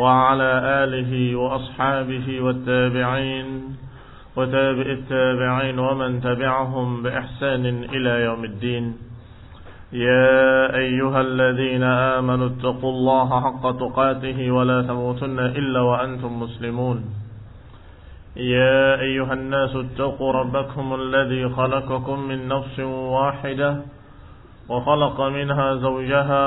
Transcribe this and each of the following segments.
وعلى آله وأصحابه والتابعين وتابع التابعين ومن تبعهم بإحسان إلى يوم الدين. يا أيها الذين آمنوا اتقوا الله حق تقاته ولا تموتن إلا وأنتم مسلمون. يا أيها الناس اتقوا ربكم الذي خلقكم من نفس واحدة وخلق منها زوجها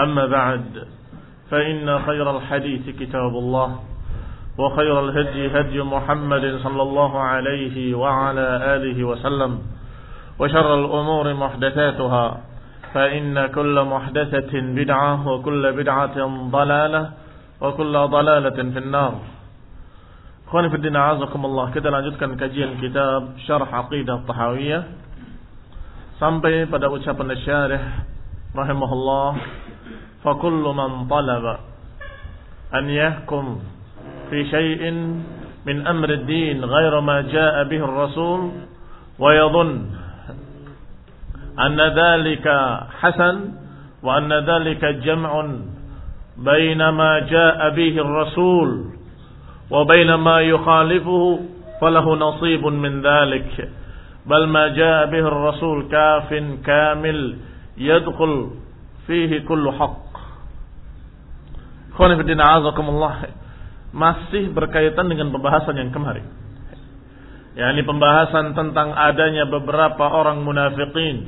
أما بعد فإن خير الحديث كتاب الله وخير الهدي هدي محمد صلى الله عليه وعلى آله وسلم وشر الأمور محدثاتها فإن كل محدثة بدعة وكل بدعة ضلالة وكل ضلالة في النار. Ikhwan Fiddina Azakumullah Kita lanjutkan kajian kitab Syarh Aqidah Tahawiyah Sampai pada ucapan syarih Rahimahullah. فكل من طلب أن يحكم في شيء من أمر الدين غير ما جاء به الرسول ويظن أن ذلك حسن وأن ذلك جمع بين ما جاء به الرسول وبين ما يخالفه فله نصيب من ذلك. بل ما جاء به الرسول كاف كامل يدخل فيه كل حق. Masih berkaitan dengan pembahasan yang kemarin. yakni pembahasan tentang adanya beberapa orang munafikin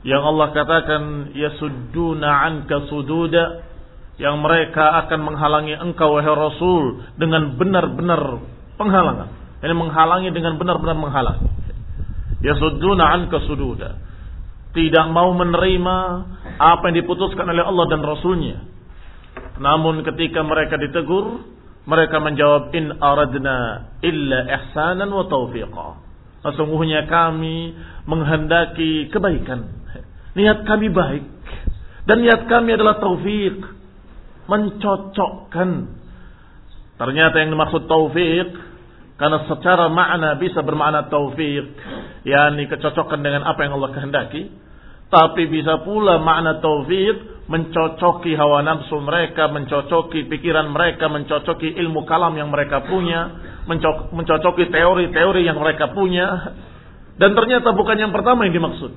yang Allah katakan yasudduna anka sududa yang mereka akan menghalangi engkau wahai Rasul dengan benar-benar penghalangan. Ini menghalangi dengan benar-benar menghalangi. Yasudduna anka sududa. Tidak mau menerima apa yang diputuskan oleh Allah dan Rasulnya. Namun ketika mereka ditegur, mereka menjawab in aradna illa ihsanan wa taufiqa. Sesungguhnya kami menghendaki kebaikan. Niat kami baik. Dan niat kami adalah taufik. Mencocokkan. Ternyata yang dimaksud taufik. Karena secara makna bisa bermakna taufik. yakni kecocokan dengan apa yang Allah kehendaki. Tapi bisa pula makna taufik mencocoki hawa nafsu mereka, mencocoki pikiran mereka, mencocoki ilmu kalam yang mereka punya, mencocoki teori-teori yang mereka punya. Dan ternyata bukan yang pertama yang dimaksud.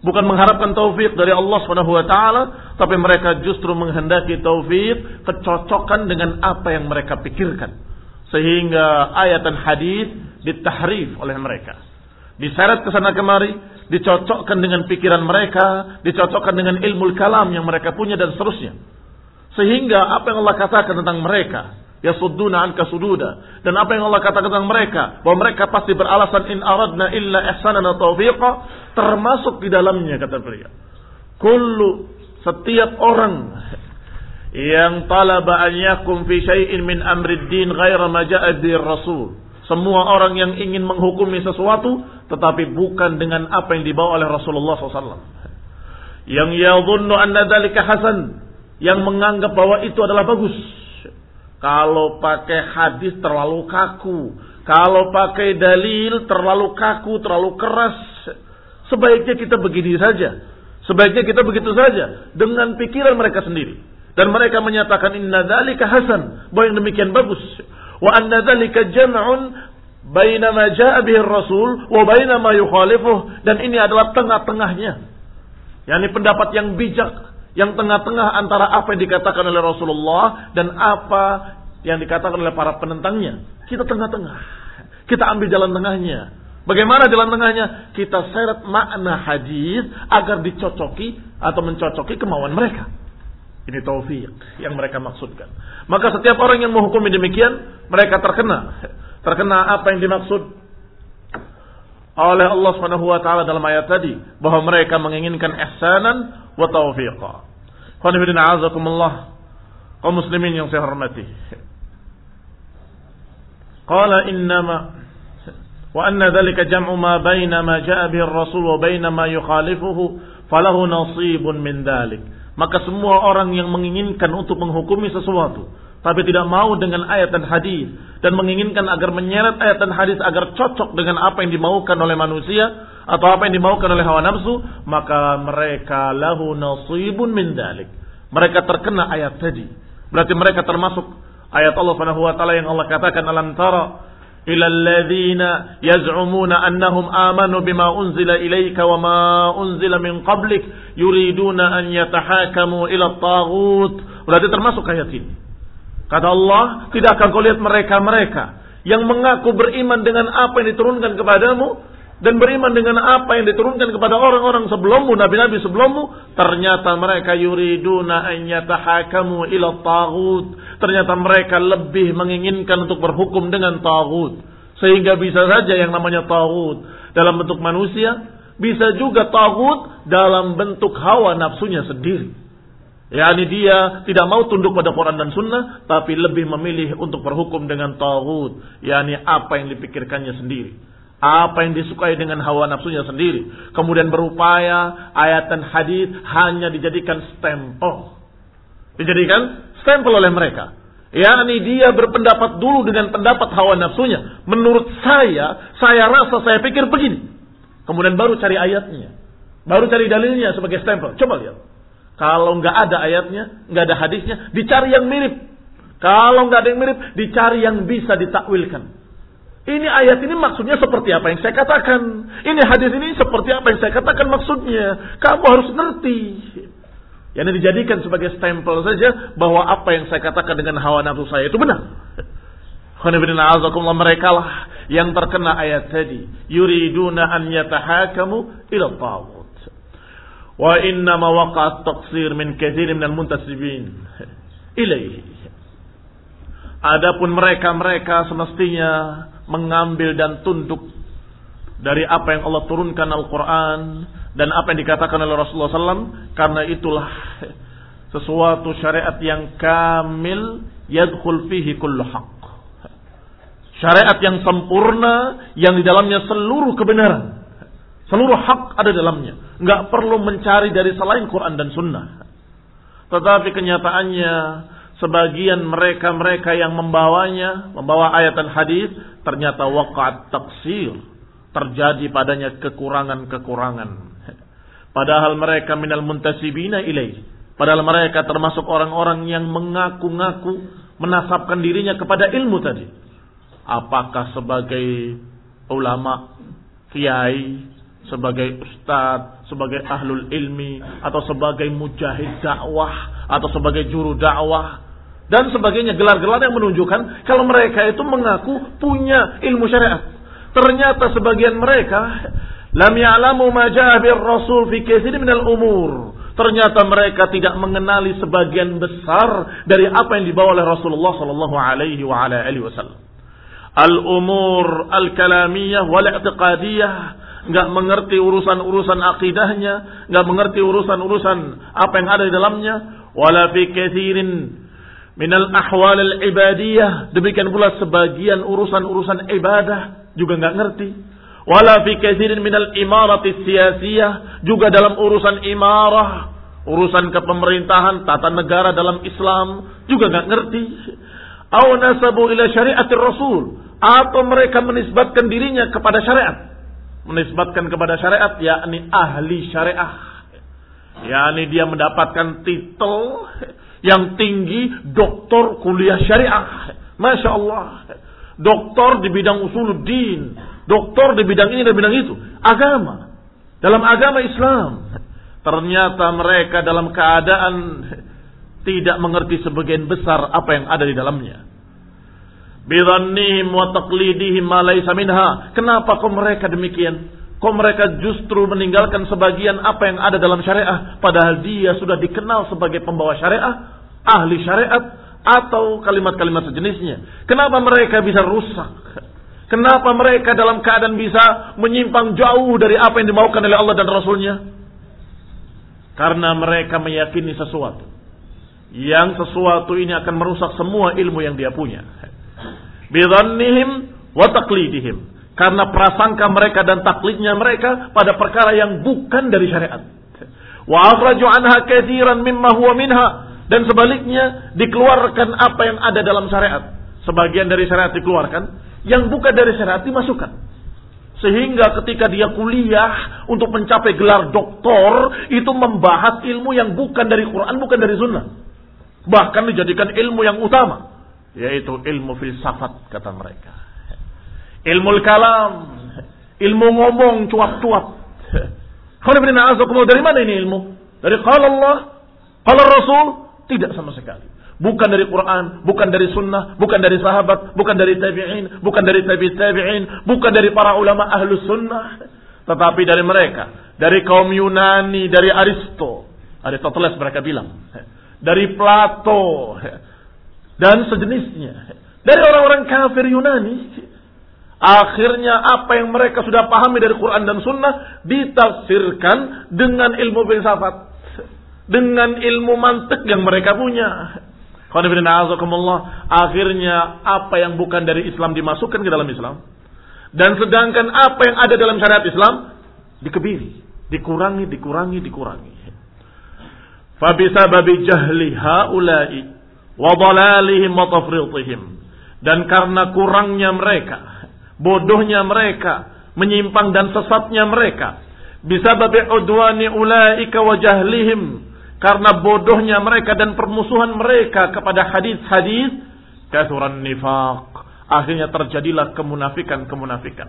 Bukan mengharapkan taufik dari Allah Subhanahu wa taala, tapi mereka justru menghendaki taufik kecocokan dengan apa yang mereka pikirkan. Sehingga ayat dan hadis ditahrif oleh mereka. Diseret ke sana kemari, dicocokkan dengan pikiran mereka, dicocokkan dengan ilmu kalam yang mereka punya dan seterusnya. Sehingga apa yang Allah katakan tentang mereka, ya sudduna anka sududa. Dan apa yang Allah katakan tentang mereka, bahwa mereka pasti beralasan in aradna illa ihsanan taufiqa, termasuk di dalamnya kata beliau. Kullu setiap orang yang talaba an yakum fi syai'in min amri din ghaira ma ja'a rasul semua orang yang ingin menghukumi sesuatu tetapi bukan dengan apa yang dibawa oleh Rasulullah SAW. Yang yadhunnu anna dzalika hasan, yang menganggap bahwa itu adalah bagus. Kalau pakai hadis terlalu kaku, kalau pakai dalil terlalu kaku, terlalu keras, sebaiknya kita begini saja. Sebaiknya kita begitu saja dengan pikiran mereka sendiri. Dan mereka menyatakan inna dzalika hasan, bahwa yang demikian bagus wa anna dzalika jam'un baina ma jaa bihi rasul wa baina ma yukhalifuh dan ini adalah tengah-tengahnya yakni pendapat yang bijak Yang tengah-tengah antara apa yang dikatakan oleh Rasulullah dan apa yang dikatakan oleh para penentangnya. Kita tengah-tengah. Kita ambil jalan tengahnya. Bagaimana jalan tengahnya? Kita seret makna hadis agar dicocoki atau mencocoki kemauan mereka. Ini taufik yang mereka maksudkan. Maka setiap orang yang menghukumi demikian, mereka terkena. Terkena apa yang dimaksud oleh Allah Subhanahu wa taala dalam ayat tadi bahwa mereka menginginkan ihsanan wa taufiqa. Qanifidina azakumullah kaum muslimin yang saya hormati. Qala innama wa anna dhalika jam'u ma baina ma ja'a bihi ar-rasul wa baina ma yukhalifuhu falahu nasibun min dhalik. Maka semua orang yang menginginkan untuk menghukumi sesuatu tapi tidak mau dengan ayat dan hadis dan menginginkan agar menyeret ayat dan hadis agar cocok dengan apa yang dimaukan oleh manusia atau apa yang dimaukan oleh hawa nafsu maka mereka lahu nasibun min dalik. Mereka terkena ayat tadi. Berarti mereka termasuk ayat Allah Subhanahu wa taala yang Allah katakan alam tara alladhina yaz'umuna annahum amanu bima unzila ilayka wa ma unzila min qablik yuriduna an yatahakamu ila at-taghut berarti termasuk ayat ini. Kata Allah, tidak akan kau lihat mereka-mereka yang mengaku beriman dengan apa yang diturunkan kepadamu dan beriman dengan apa yang diturunkan kepada orang-orang sebelummu, nabi-nabi sebelummu, ternyata mereka yuriduna an yatahakamu ila taghut. Ternyata mereka lebih menginginkan untuk berhukum dengan taghut. Sehingga bisa saja yang namanya taghut dalam bentuk manusia, bisa juga taghut dalam bentuk hawa nafsunya sendiri. yakni dia tidak mau tunduk pada Quran dan Sunnah, tapi lebih memilih untuk berhukum dengan tauhid, yakni apa yang dipikirkannya sendiri, apa yang disukai dengan hawa nafsunya sendiri. Kemudian berupaya ayat dan hadis hanya dijadikan stempel, dijadikan stempel oleh mereka. yakni dia berpendapat dulu dengan pendapat hawa nafsunya. Menurut saya, saya rasa, saya pikir begini. Kemudian baru cari ayatnya. Baru cari dalilnya sebagai stempel. Coba lihat. Kalau nggak ada ayatnya, nggak ada hadisnya, dicari yang mirip. Kalau nggak ada yang mirip, dicari yang bisa ditakwilkan. Ini ayat ini maksudnya seperti apa yang saya katakan. Ini hadis ini seperti apa yang saya katakan maksudnya. Kamu harus ngerti. Yang ini dijadikan sebagai stempel saja bahwa apa yang saya katakan dengan hawa nafsu saya itu benar. mereka lah yang terkena ayat tadi. Yuriduna an yatahakamu ila tawud. Wa inna ma waqa'at taqsir min katsir min al-muntasibin ilaihi. Adapun mereka-mereka semestinya mengambil dan tunduk dari apa yang Allah turunkan Al-Quran dan apa yang dikatakan oleh Rasulullah SAW karena itulah sesuatu syariat yang kamil yadkhul fihi kullu haq. Syariat yang sempurna yang di dalamnya seluruh kebenaran Seluruh hak ada dalamnya. Nggak perlu mencari dari selain Quran dan Sunnah. Tetapi kenyataannya sebagian mereka-mereka yang membawanya, membawa ayat dan hadis, ternyata waqat taksir. Terjadi padanya kekurangan-kekurangan. Padahal mereka minal muntasibina ilaih. Padahal mereka termasuk orang-orang yang mengaku-ngaku menasabkan dirinya kepada ilmu tadi. Apakah sebagai ulama, kiai, sebagai ustadz, sebagai ahlul ilmi, atau sebagai mujahid dakwah, atau sebagai juru dakwah, dan sebagainya gelar-gelar yang menunjukkan kalau mereka itu mengaku punya ilmu syariat. Ternyata sebagian mereka lam ya'lamu ma rasul fi katsirin minal umur. Ternyata mereka tidak mengenali sebagian besar dari apa yang dibawa oleh Rasulullah sallallahu alaihi wa ala alihi wasallam. Al-umur al-kalamiyah wal i'tiqadiyah nggak mengerti urusan-urusan akidahnya, nggak mengerti urusan-urusan apa yang ada di dalamnya, wala fi minal ahwal al ibadiyah, demikian pula sebagian urusan-urusan ibadah juga nggak ngerti. Wala fi katsirin minal imarati siyasiyah, juga dalam urusan imarah, urusan kepemerintahan, tata negara dalam Islam juga nggak ngerti. Aw nasabu ila syariatir rasul. Atau mereka menisbatkan dirinya kepada syariat. Menisbatkan kepada syariat yakni ahli syariah. Yakni dia mendapatkan titel yang tinggi doktor kuliah syariah. Masya Allah. Doktor di bidang usuluddin doktor di bidang ini dan bidang itu. Agama. Dalam agama Islam. Ternyata mereka dalam keadaan tidak mengerti sebagian besar apa yang ada di dalamnya. Bidhannihim wa taqlidihim ma laysa minha. Kenapa kok mereka demikian? Kok mereka justru meninggalkan sebagian apa yang ada dalam syariah padahal dia sudah dikenal sebagai pembawa syariah, ahli syariat atau kalimat-kalimat sejenisnya. Kenapa mereka bisa rusak? Kenapa mereka dalam keadaan bisa menyimpang jauh dari apa yang dimaukan oleh Allah dan Rasulnya? Karena mereka meyakini sesuatu. Yang sesuatu ini akan merusak semua ilmu yang dia punya. Bidhannihim wa taqlidihim. Karena prasangka mereka dan taklidnya mereka pada perkara yang bukan dari syariat. Wa akhraju anha katsiran mimma huwa minha. Dan sebaliknya dikeluarkan apa yang ada dalam syariat. Sebagian dari syariat dikeluarkan. Yang bukan dari syariat dimasukkan. Sehingga ketika dia kuliah untuk mencapai gelar doktor, itu membahas ilmu yang bukan dari Quran, bukan dari sunnah. Bahkan dijadikan ilmu yang utama. Yaitu ilmu filsafat kata mereka. Ilmu kalam. Ilmu ngomong cuap-cuap. Dari mana ini ilmu? Dari qala Allah, qala Rasul? Tidak sama sekali. Bukan dari Quran, bukan dari sunnah, bukan dari sahabat, bukan dari tabi'in, bukan dari tabi' tabi'in, bukan dari para ulama ahlu sunnah. Tetapi dari mereka. Dari kaum Yunani, dari Aristo. Aristoteles mereka bilang dari Plato dan sejenisnya. Dari orang-orang kafir Yunani. Akhirnya apa yang mereka sudah pahami dari Quran dan Sunnah ditafsirkan dengan ilmu filsafat. Dengan ilmu mantik yang mereka punya. Akhirnya apa yang bukan dari Islam dimasukkan ke dalam Islam. Dan sedangkan apa yang ada dalam syariat Islam dikebiri. Dikurangi, dikurangi, dikurangi. Fabisababi jahli haula'i wa dhalalihim wa. Dan karena kurangnya mereka, bodohnya mereka, menyimpang dan sesatnya mereka, bisababi udwani ulaika wa jahlihim, karena bodohnya mereka dan permusuhan mereka kepada hadis-hadis, kathuran nifaq. Akhirnya terjadilah kemunafikan-kemunafikan.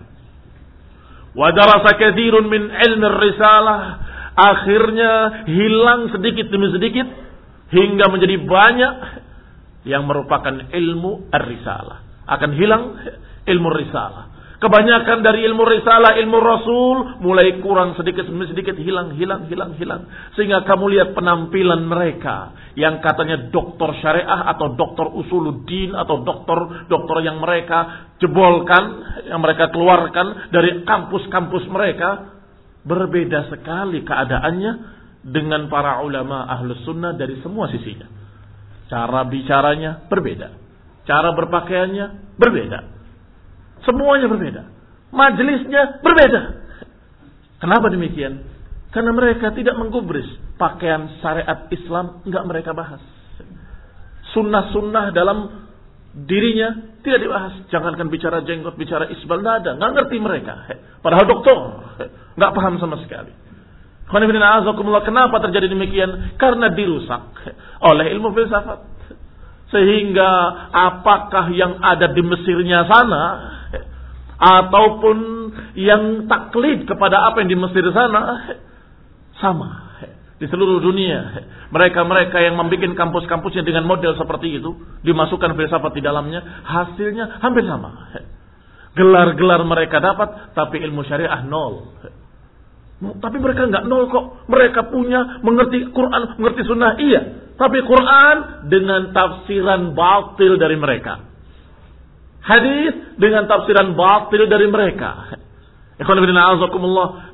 Wa darasa kathirun min ilmi risalah akhirnya hilang sedikit demi sedikit hingga menjadi banyak yang merupakan ilmu ar-risalah. Akan hilang ilmu risalah. Kebanyakan dari ilmu risalah, ilmu rasul mulai kurang sedikit demi sedikit hilang, hilang, hilang, hilang. Sehingga kamu lihat penampilan mereka yang katanya doktor syariah atau doktor usuluddin atau doktor doktor yang mereka jebolkan, yang mereka keluarkan dari kampus-kampus mereka Berbeda sekali keadaannya dengan para ulama ahlus sunnah dari semua sisinya. Cara bicaranya berbeda. Cara berpakaiannya berbeda. Semuanya berbeda. Majelisnya berbeda. Kenapa demikian? Karena mereka tidak menggubris pakaian syariat Islam, enggak mereka bahas. Sunnah-sunnah dalam dirinya tidak dibahas. Jangankan bicara jenggot, bicara isbal, tidak ada. Nggak ngerti mereka. Padahal dokter. Nggak paham sama sekali. Kenapa terjadi demikian? Karena dirusak oleh ilmu filsafat. Sehingga apakah yang ada di Mesirnya sana ataupun yang taklid kepada apa yang di Mesir sana sama di seluruh dunia. Mereka-mereka yang membuat kampus-kampusnya dengan model seperti itu, dimasukkan filsafat di dalamnya, hasilnya hampir sama. Gelar-gelar mereka dapat, tapi ilmu syariah nol. Tapi mereka nggak nol kok. Mereka punya mengerti Quran, mengerti sunnah. Iya. Tapi Quran dengan tafsiran batil dari mereka. Hadis dengan tafsiran batil dari mereka.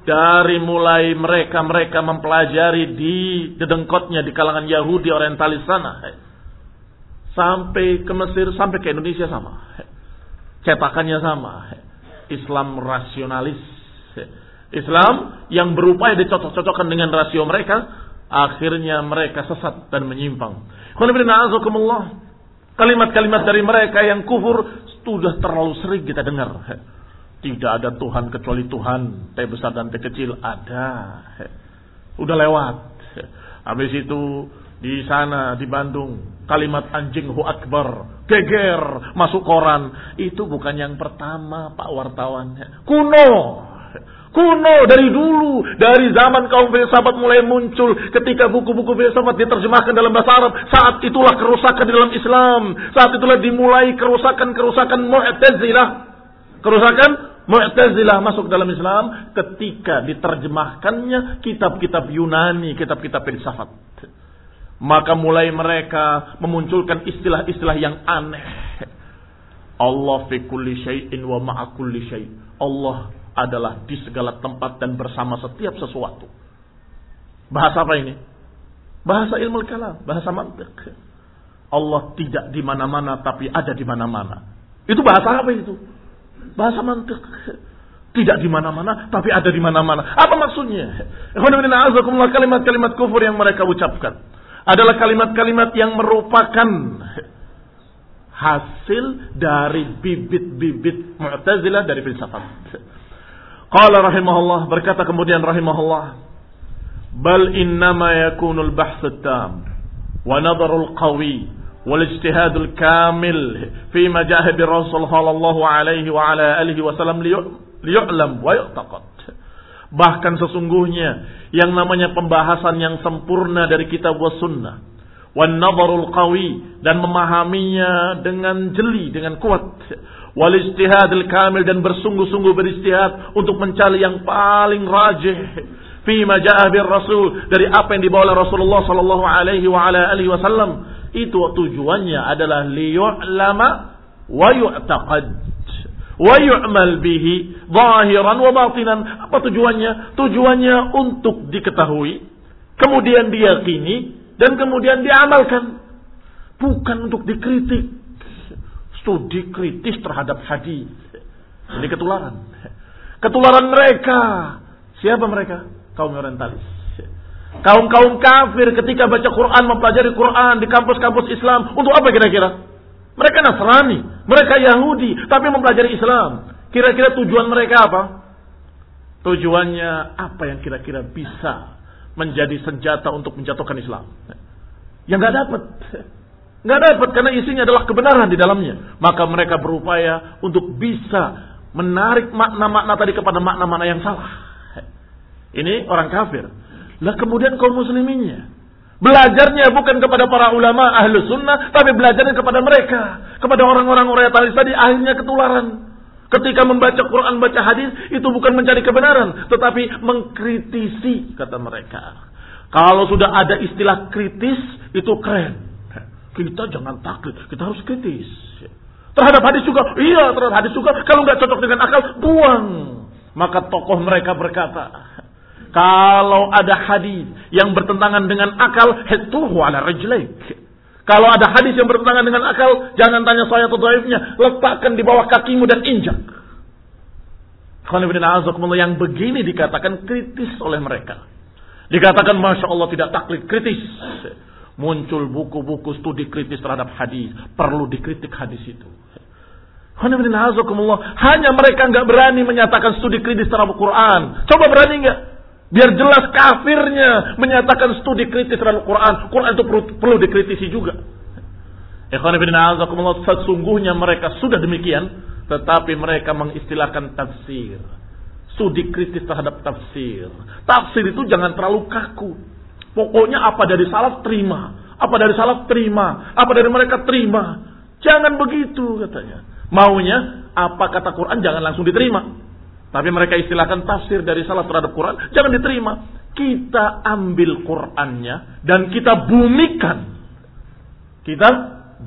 Dari mulai mereka-mereka mempelajari di dedengkotnya di kalangan Yahudi orientalis sana. Sampai ke Mesir, sampai ke Indonesia sama. Cetakannya sama. Islam rasionalis. Islam yang berupaya dicocok-cocokkan dengan rasio mereka. Akhirnya mereka sesat dan menyimpang. Kalimat-kalimat dari mereka yang kufur sudah terlalu sering kita dengar. Tidak ada Tuhan kecuali Tuhan. T besar dan T kecil ada. Udah lewat. Habis itu di sana di Bandung kalimat anjing hu akbar geger masuk koran itu bukan yang pertama Pak wartawan kuno Kuno dari dulu, dari zaman kaum filsafat mulai muncul ketika buku-buku filsafat diterjemahkan dalam bahasa Arab. Saat itulah kerusakan di dalam Islam. Saat itulah dimulai kerusakan-kerusakan Mu'tazilah. Kerusakan Mu'tazilah masuk dalam Islam ketika diterjemahkannya kitab-kitab Yunani, kitab-kitab filsafat. Maka mulai mereka memunculkan istilah-istilah yang aneh. Allah fi kulli syai'in wa ma'a kulli syai'. Allah adalah di segala tempat dan bersama setiap sesuatu. Bahasa apa ini? Bahasa ilmu kalam, bahasa mantik. Allah tidak di mana-mana tapi ada di mana-mana. Itu bahasa apa itu? Bahasa mantik. Tidak di mana-mana tapi ada di mana-mana. Apa maksudnya? Kalimat-kalimat kufur yang mereka ucapkan adalah kalimat-kalimat yang merupakan hasil dari bibit-bibit Mu'tazilah dari filsafat. Qala rahimahullah berkata kemudian rahimahullah bal innama yakunul bahth tam wa wal ijtihadul kamil fi majahid Rasul sallallahu alaihi wa ala alihi wasallam liyu'lam wa yu'taqad. Bahkan sesungguhnya yang namanya pembahasan yang sempurna dari kitab wa sunnah wan qawi dan memahaminya dengan jeli dengan kuat wal ijtihadil kamil dan bersungguh-sungguh beristihad untuk mencari yang paling rajih. Fi bir rasul dari apa yang dibawa oleh Rasulullah sallallahu alaihi wa ala alihi wasallam. Itu tujuannya adalah liyu'lama wa yu'taqad wa yu'mal bihi zahiran wa batinan. Apa tujuannya? Tujuannya untuk diketahui kemudian diyakini dan kemudian diamalkan. Bukan untuk dikritik studi kritis terhadap hadis. Ini ketularan. Ketularan mereka. Siapa mereka? Kaum orientalis. Kaum-kaum kafir ketika baca Quran, mempelajari Quran di kampus-kampus Islam. Untuk apa kira-kira? Mereka Nasrani. Mereka Yahudi. Tapi mempelajari Islam. Kira-kira tujuan mereka apa? Tujuannya apa yang kira-kira bisa menjadi senjata untuk menjatuhkan Islam. Yang gak dapat. Nggak dapat karena isinya adalah kebenaran di dalamnya. Maka mereka berupaya untuk bisa menarik makna-makna tadi kepada makna-makna yang salah. Ini orang kafir. Lah kemudian kaum musliminnya. Belajarnya bukan kepada para ulama ahlu sunnah, tapi belajarnya kepada mereka. Kepada orang-orang orientalis tadi akhirnya ketularan. Ketika membaca Quran, baca hadis, itu bukan mencari kebenaran, tetapi mengkritisi, kata mereka. Kalau sudah ada istilah kritis, itu keren. Kita jangan takut, kita harus kritis. Terhadap hadis juga, iya terhadap hadis juga. Kalau nggak cocok dengan akal, buang. Maka tokoh mereka berkata, kalau ada hadis yang bertentangan dengan akal, hetuhu ala rajlaik. Kalau ada hadis yang bertentangan dengan akal, jangan tanya saya atau dhaifnya, letakkan di bawah kakimu dan injak. Yang begini dikatakan kritis oleh mereka. Dikatakan Masya Allah tidak taklid kritis. Muncul buku-buku studi kritis terhadap hadis. Perlu dikritik hadis itu. Hanya mereka nggak berani menyatakan studi kritis terhadap Quran. Coba berani nggak? Biar jelas kafirnya menyatakan studi kritis terhadap Quran. Quran itu perlu, perlu dikritisi juga. Sesungguhnya mereka sudah demikian. Tetapi mereka mengistilahkan tafsir. Studi kritis terhadap tafsir. Tafsir itu jangan terlalu kaku. Pokoknya apa dari salaf terima. Apa dari salaf terima. Apa dari mereka terima. Jangan begitu katanya. Maunya apa kata Quran jangan langsung diterima. Tapi mereka istilahkan tafsir dari salaf terhadap Quran. Jangan diterima. Kita ambil Qurannya dan kita bumikan. Kita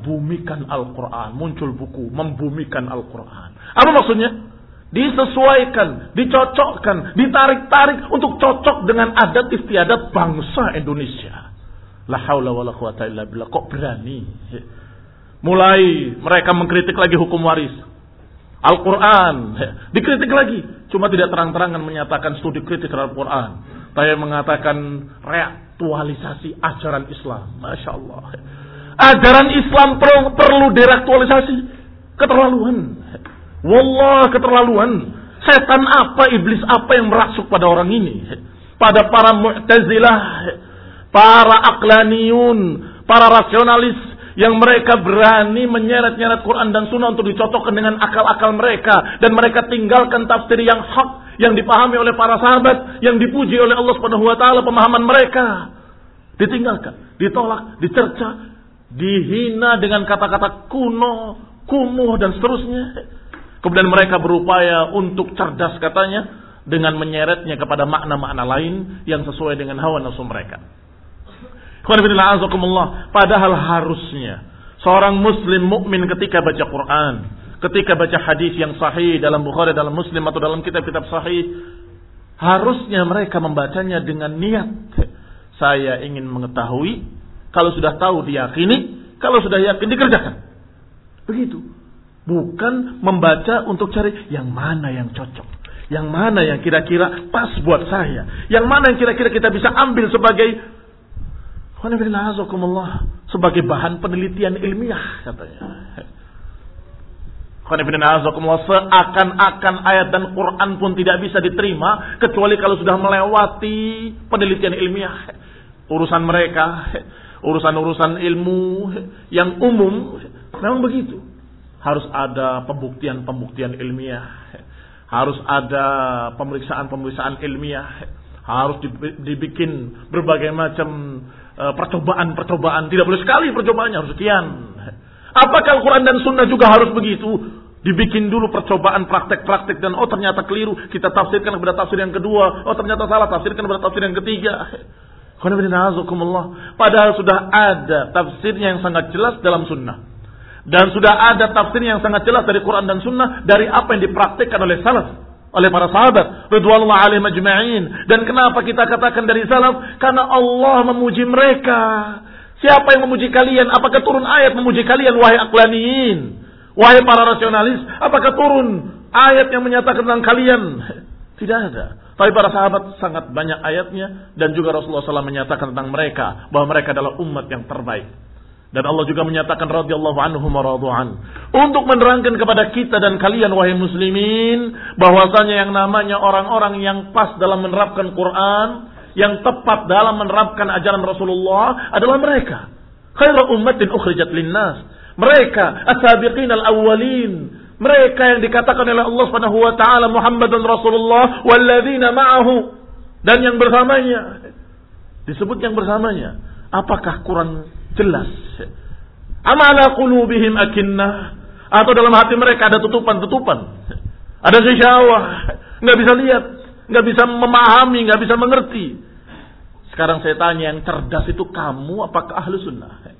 bumikan Al-Quran. Muncul buku membumikan Al-Quran. Apa maksudnya? Disesuaikan, dicocokkan, ditarik-tarik untuk cocok dengan adat istiadat bangsa Indonesia. La haula wala quwata illa billah. Kok berani? Mulai mereka mengkritik lagi hukum waris. Al-Quran. Dikritik lagi. Cuma tidak terang-terangan menyatakan studi kritik terhadap Quran. Tapi mengatakan reaktualisasi ajaran Islam. Masya Allah. Ajaran Islam perlu direaktualisasi. Keterlaluan. Wallah keterlaluan. Setan apa, iblis apa yang merasuk pada orang ini? Pada para mu'tazilah, para aklaniyun, para rasionalis yang mereka berani menyeret-nyeret Quran dan Sunnah untuk dicocokkan dengan akal-akal mereka dan mereka tinggalkan tafsir yang hak yang dipahami oleh para sahabat, yang dipuji oleh Allah Subhanahu wa taala pemahaman mereka. Ditinggalkan, ditolak, dicerca, dihina dengan kata-kata kuno, kumuh dan seterusnya. Kemudian mereka berupaya untuk cerdas katanya dengan menyeretnya kepada makna-makna lain yang sesuai dengan hawa nafsu mereka. Padahal harusnya seorang muslim mukmin ketika baca Quran, ketika baca hadis yang sahih dalam Bukhari, dalam Muslim atau dalam kitab-kitab sahih, harusnya mereka membacanya dengan niat saya ingin mengetahui, kalau sudah tahu diyakini, kalau sudah yakin dikerjakan. Begitu. Bukan membaca untuk cari yang mana yang cocok. Yang mana yang kira-kira pas buat saya? Yang mana yang kira-kira kita bisa ambil sebagai sebagai bahan penelitian ilmiah katanya. Seakan-akan ayat dan Quran pun tidak bisa diterima kecuali kalau sudah melewati penelitian ilmiah. Urusan mereka, urusan-urusan ilmu yang umum memang begitu. Harus ada pembuktian-pembuktian ilmiah harus ada pemeriksaan-pemeriksaan ilmiah, harus dibikin berbagai macam e, percobaan-percobaan. Tidak boleh sekali percobaannya harus sekian. Apakah Al-Quran dan Sunnah juga harus begitu? Dibikin dulu percobaan praktek-praktek dan oh ternyata keliru. Kita tafsirkan kepada tafsir yang kedua. Oh ternyata salah tafsirkan kepada tafsir yang ketiga. Padahal sudah ada tafsirnya yang sangat jelas dalam sunnah. Dan sudah ada tafsir yang sangat jelas dari Quran dan Sunnah dari apa yang dipraktikkan oleh salaf, oleh para sahabat, alaihim ajma'in. Dan kenapa kita katakan dari salaf? Karena Allah memuji mereka. Siapa yang memuji kalian? Apakah turun ayat memuji kalian wahai aklaniin? Wahai para rasionalis, apakah turun ayat yang menyatakan tentang kalian? Tidak ada. Tapi para sahabat sangat banyak ayatnya dan juga Rasulullah SAW menyatakan tentang mereka bahwa mereka adalah umat yang terbaik. Dan Allah juga menyatakan radhiyallahu anhu maradu'an. Untuk menerangkan kepada kita dan kalian wahai muslimin. bahwasanya yang namanya orang-orang yang pas dalam menerapkan Quran. Yang tepat dalam menerapkan ajaran Rasulullah adalah mereka. Khairu ummatin ukhrijat linnas. Mereka as-sabiqin al-awwalin. Mereka yang dikatakan oleh Allah Subhanahu wa taala Muhammad dan Rasulullah walladzina ma'ahu dan yang bersamanya. Disebut yang bersamanya. Apakah Quran Jelas. Amala qulubihim akinnah. Atau dalam hati mereka ada tutupan-tutupan. Ada syawah. Nggak bisa lihat. Nggak bisa memahami. Nggak bisa mengerti. Sekarang saya tanya yang cerdas itu kamu apakah ahlu sunnah?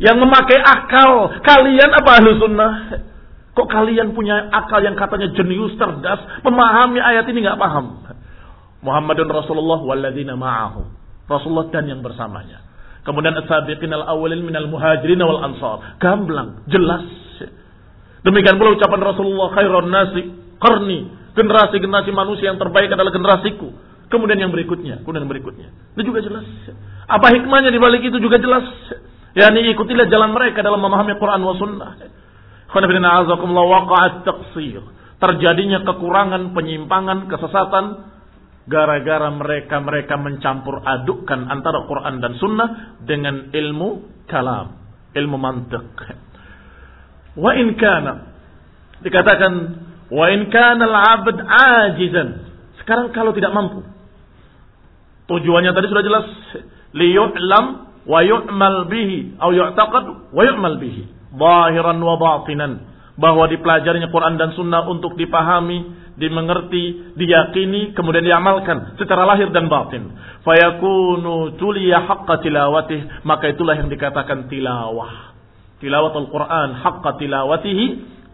Yang memakai akal. Kalian apa ahlu sunnah? Kok kalian punya akal yang katanya jenius cerdas. Memahami ayat ini nggak paham. Muhammadun Rasulullah waladina ma'ahu. Rasulullah dan yang bersamanya. Kemudian as-sabiqin al-awwalin minal muhajirin wal ansar. Gamblang, jelas. Demikian pula ucapan Rasulullah khairun nasi qarni. Generasi-generasi manusia yang terbaik adalah generasiku. Kemudian yang berikutnya, kemudian yang berikutnya. Itu juga jelas. Apa hikmahnya di balik itu juga jelas. Ya, ini ikutilah jalan mereka dalam memahami Quran wa sunnah. Terjadinya kekurangan, penyimpangan, kesesatan gara-gara mereka mereka mencampur adukkan antara Quran dan Sunnah dengan ilmu kalam, ilmu mantik. Wa in kana dikatakan wa in kana al-'abd ajizan. Sekarang kalau tidak mampu. Tujuannya tadi sudah jelas liyu'lam wa yu'mal bihi atau yu'taqad wa yu'mal bihi zahiran wa batinan bahwa dipelajarinya Quran dan Sunnah untuk dipahami dimengerti, diyakini, kemudian diamalkan secara lahir dan batin. Fayakunu tuliya haqqa tilawatih, maka itulah yang dikatakan tilawah. Tilawatul Quran haqqa tilawatihi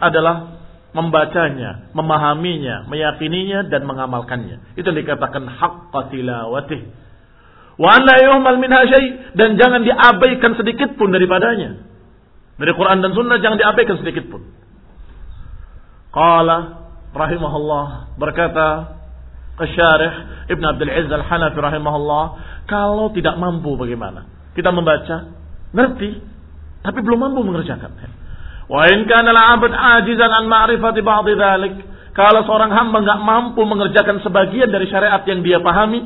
adalah membacanya, memahaminya, meyakininya dan mengamalkannya. Itu yang dikatakan haqqa tilawatih. Wa an la yuhmal minha syai dan jangan diabaikan sedikit pun daripadanya. Dari Quran dan Sunnah jangan diabaikan sedikit pun. Qala rahimahullah berkata Syarih Ibn Abdul Aziz Al-Hanafi rahimahullah, kalau tidak mampu bagaimana? Kita membaca, ngerti, tapi belum mampu mengerjakan. Wa in kana al-'abd ajizan an ma'rifati ba'd dzalik. Kalau seorang hamba nggak mampu mengerjakan sebagian dari syariat yang dia pahami,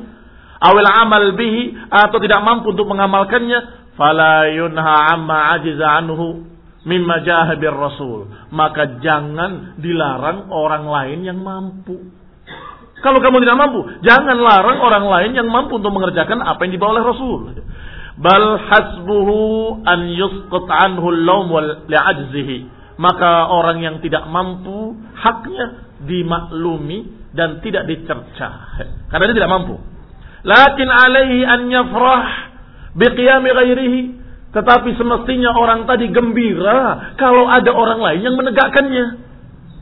awil amal bihi atau tidak mampu untuk mengamalkannya, fala yunha amma ajiza anhu mimma jahabir rasul. Maka jangan dilarang orang lain yang mampu. Kalau kamu tidak mampu, jangan larang orang lain yang mampu untuk mengerjakan apa yang dibawa oleh Rasul. Bal hasbuhu an yusqut anhu al-lawm. Maka orang yang tidak mampu haknya dimaklumi dan tidak dicerca. Karena dia tidak mampu. Lakin alaihi an yafrah biqiyami ghairihi. Tetapi semestinya orang tadi gembira kalau ada orang lain yang menegakkannya.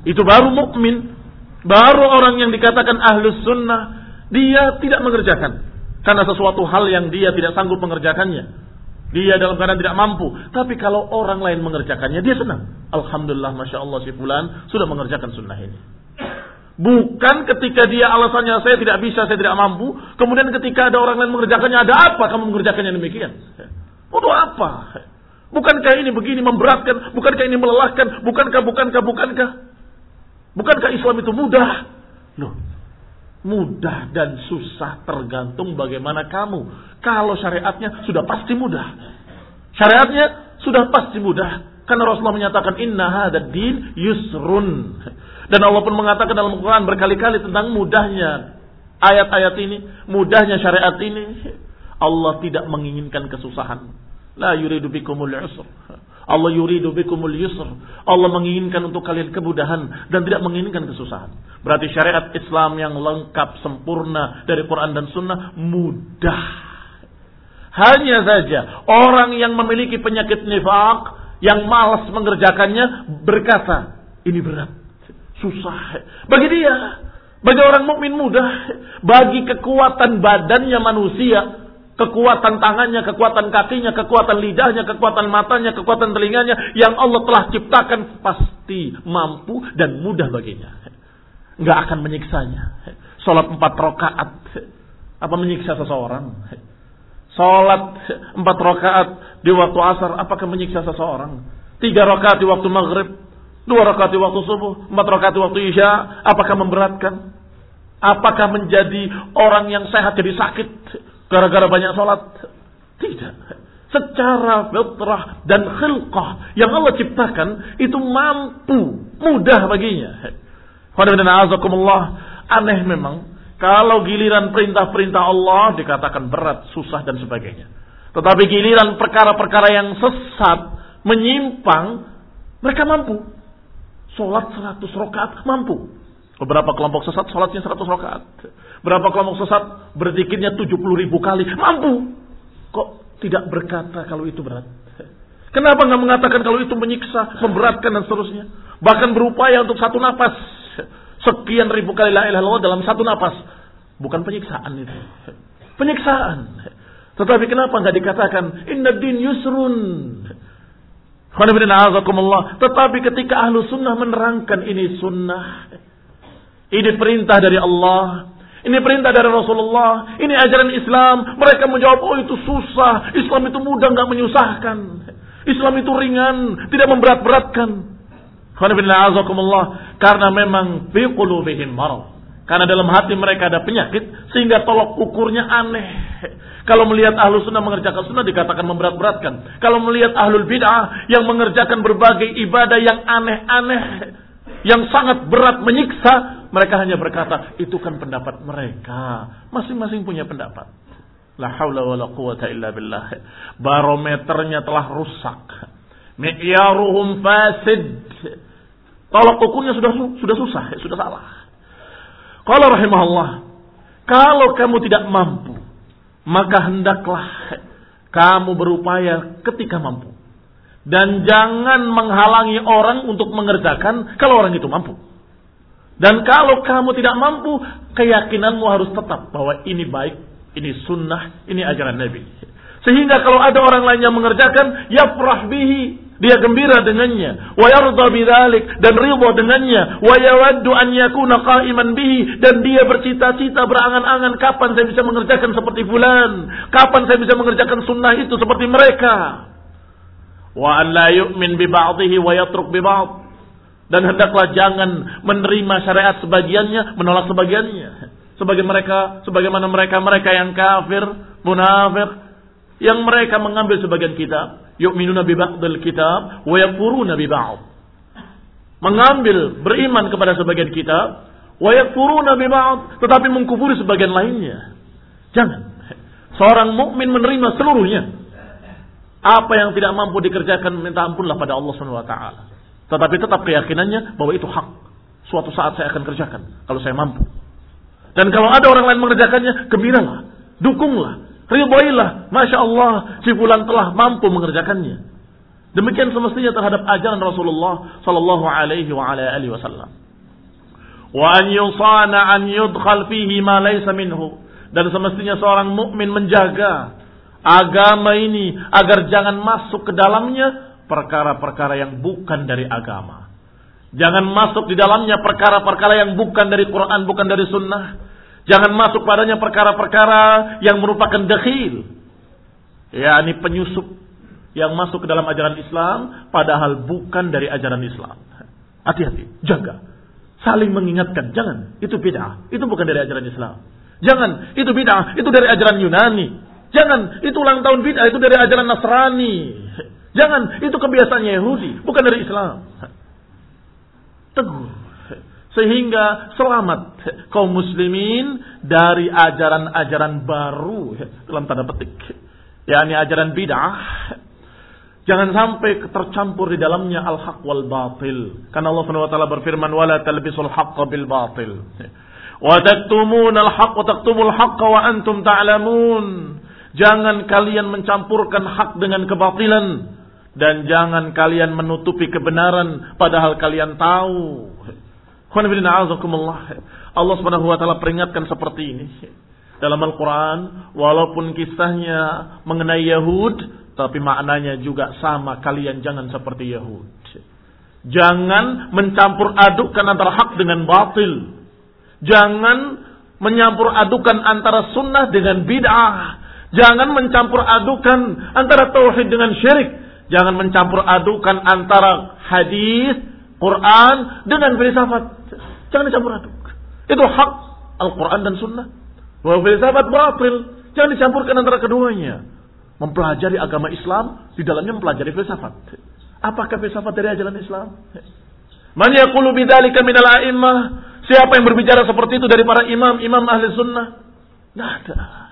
Itu baru mukmin. Baru orang yang dikatakan ahlus sunnah. Dia tidak mengerjakan. Karena sesuatu hal yang dia tidak sanggup mengerjakannya. Dia dalam keadaan tidak mampu. Tapi kalau orang lain mengerjakannya, dia senang. Alhamdulillah, Masya Allah si Fulan sudah mengerjakan sunnah ini. Bukan ketika dia alasannya saya tidak bisa, saya tidak mampu. Kemudian ketika ada orang lain mengerjakannya, ada apa kamu mengerjakannya demikian? Untuk apa? Bukankah ini begini memberatkan? Bukankah ini melelahkan? Bukankah, bukankah, bukankah? Bukankah Islam itu mudah? Loh, mudah dan susah tergantung bagaimana kamu. Kalau syariatnya sudah pasti mudah. Syariatnya sudah pasti mudah. Karena Rasulullah menyatakan inna hadad din yusrun. Dan Allah pun mengatakan dalam Al-Quran berkali-kali tentang mudahnya ayat-ayat ini. Mudahnya syariat ini. Allah tidak menginginkan kesusahan. La yuridu bikumul usr. Allah yuridu bikumul yusr. Allah menginginkan untuk kalian kemudahan dan tidak menginginkan kesusahan. Berarti syariat Islam yang lengkap sempurna dari Quran dan Sunnah mudah. Hanya saja orang yang memiliki penyakit nifak yang malas mengerjakannya berkata, ini berat, susah. Bagi dia, bagi orang mukmin mudah, bagi kekuatan badannya manusia kekuatan tangannya, kekuatan kakinya, kekuatan lidahnya, kekuatan matanya, kekuatan telinganya yang Allah telah ciptakan pasti mampu dan mudah baginya. Enggak akan menyiksanya. Salat empat rakaat apa menyiksa seseorang? Salat empat rakaat di waktu asar apakah menyiksa seseorang? Tiga rakaat di waktu maghrib, dua rakaat di waktu subuh, empat rakaat di waktu isya, apakah memberatkan? Apakah menjadi orang yang sehat jadi sakit? Gara-gara banyak sholat. Tidak. Secara fitrah dan khilqah yang Allah ciptakan itu mampu, mudah baginya. Aneh memang kalau giliran perintah-perintah Allah dikatakan berat, susah dan sebagainya. Tetapi giliran perkara-perkara yang sesat, menyimpang, mereka mampu. Sholat 100 rakaat mampu. Beberapa kelompok sesat sholatnya 100 rakaat. Berapa kelompok sesat berzikirnya 70 ribu kali. Mampu. Kok tidak berkata kalau itu berat? Kenapa nggak mengatakan kalau itu menyiksa, memberatkan dan seterusnya? Bahkan berupaya untuk satu nafas. Sekian ribu kali la ilaha illallah dalam satu nafas. Bukan penyiksaan itu. Penyiksaan. Tetapi kenapa nggak dikatakan inna din yusrun? Tetapi ketika ahlu sunnah menerangkan ini sunnah. Ini perintah dari Allah. Ini perintah dari Rasulullah. Ini ajaran Islam. Mereka menjawab, oh itu susah. Islam itu mudah, nggak menyusahkan. Islam itu ringan, tidak memberat-beratkan. Karena memang fi qulubihim marad. Karena dalam hati mereka ada penyakit sehingga tolok ukurnya aneh. Kalau melihat ahlu sunnah mengerjakan sunnah dikatakan memberat-beratkan. Kalau melihat ahlul bid'ah yang mengerjakan berbagai ibadah yang aneh-aneh, yang sangat berat menyiksa, mereka hanya berkata, itu kan pendapat mereka. Masing-masing punya pendapat. La haula wa la quwata illa billah. Barometernya telah rusak. Mi'yaruhum fasid. Tolak ukurnya sudah sudah susah, sudah salah. Kalau rahimahullah, kalau kamu tidak mampu, maka hendaklah kamu berupaya ketika mampu. Dan jangan menghalangi orang untuk mengerjakan kalau orang itu mampu. Dan kalau kamu tidak mampu, keyakinanmu harus tetap bahwa ini baik, ini sunnah, ini ajaran Nabi. Sehingga kalau ada orang lain yang mengerjakan, ya bihi, dia gembira dengannya, wa yarda bidzalik. Dan ridha dengannya, wa yawaddu an yakuna qa'iman bihi. Dan dia bercita-cita berangan-angan kapan saya bisa mengerjakan seperti fulan, kapan saya bisa mengerjakan sunnah itu seperti mereka. Wa an la yu'min bi ba'dihi wa yatruk bi ba'd dan hendaklah jangan menerima syariat sebagiannya, menolak sebagiannya. Sebagai mereka, sebagaimana mereka-mereka yang kafir, munafik, yang mereka mengambil sebagian kitab, yu'minuna bi ba'dil kitab wa yakfuruna bi ba'd. Mengambil beriman kepada sebagian kitab, Wa yakfuruna biba'd, tetapi mengkufuri sebagian lainnya. Jangan. Seorang mukmin menerima seluruhnya. Apa yang tidak mampu dikerjakan minta ampunlah pada Allah Subhanahu wa taala. Tetapi tetap keyakinannya bahwa itu hak. Suatu saat saya akan kerjakan kalau saya mampu. Dan kalau ada orang lain mengerjakannya, gembiralah, dukunglah, ridhoilah. Masya Allah, si fulan telah mampu mengerjakannya. Demikian semestinya terhadap ajaran Rasulullah Sallallahu Alaihi Wasallam. Wa an yusana an yudkhal fihi ma laysa minhu. Dan semestinya seorang mukmin menjaga agama ini agar jangan masuk ke dalamnya perkara-perkara yang bukan dari agama. Jangan masuk di dalamnya perkara-perkara yang bukan dari Quran, bukan dari sunnah. Jangan masuk padanya perkara-perkara yang merupakan dakhil. Ya, ini penyusup yang masuk ke dalam ajaran Islam padahal bukan dari ajaran Islam. Hati-hati, jaga. Saling mengingatkan, jangan, itu bid'ah, itu bukan dari ajaran Islam. Jangan, itu bid'ah, itu dari ajaran Yunani. Jangan, itu ulang tahun bid'ah, itu dari ajaran Nasrani. Jangan, itu kebiasaannya Yahudi, bukan dari Islam. Tegur. Sehingga selamat kaum muslimin dari ajaran-ajaran baru dalam tanda petik. yakni ajaran bid'ah. Jangan sampai tercampur di dalamnya al-haq wal batil. Karena Allah Subhanahu wa taala berfirman wala talbisul haqqa bil batil. Wa taktumuna al-haq wa taktumul haqqa wa antum ta'lamun. Jangan kalian mencampurkan hak dengan kebatilan dan jangan kalian menutupi kebenaran padahal kalian tahu. Allah Subhanahu wa taala peringatkan seperti ini. Dalam Al-Qur'an walaupun kisahnya mengenai Yahud tapi maknanya juga sama kalian jangan seperti Yahud. Jangan mencampur adukkan antara hak dengan batil. Jangan menyampur adukan antara sunnah dengan bid'ah. Jangan mencampur adukan antara tauhid dengan syirik. Jangan mencampur adukan antara hadis, Quran dengan filsafat. Jangan dicampur aduk. Itu hak Al-Quran dan Sunnah. Bahwa filsafat batil. Jangan dicampurkan antara keduanya. Mempelajari agama Islam, di dalamnya mempelajari filsafat. Apakah filsafat dari ajaran Islam? Man yaqulu bidzalika minal a'immah? Siapa yang berbicara seperti itu dari para imam, imam ahli sunnah? Tidak ada.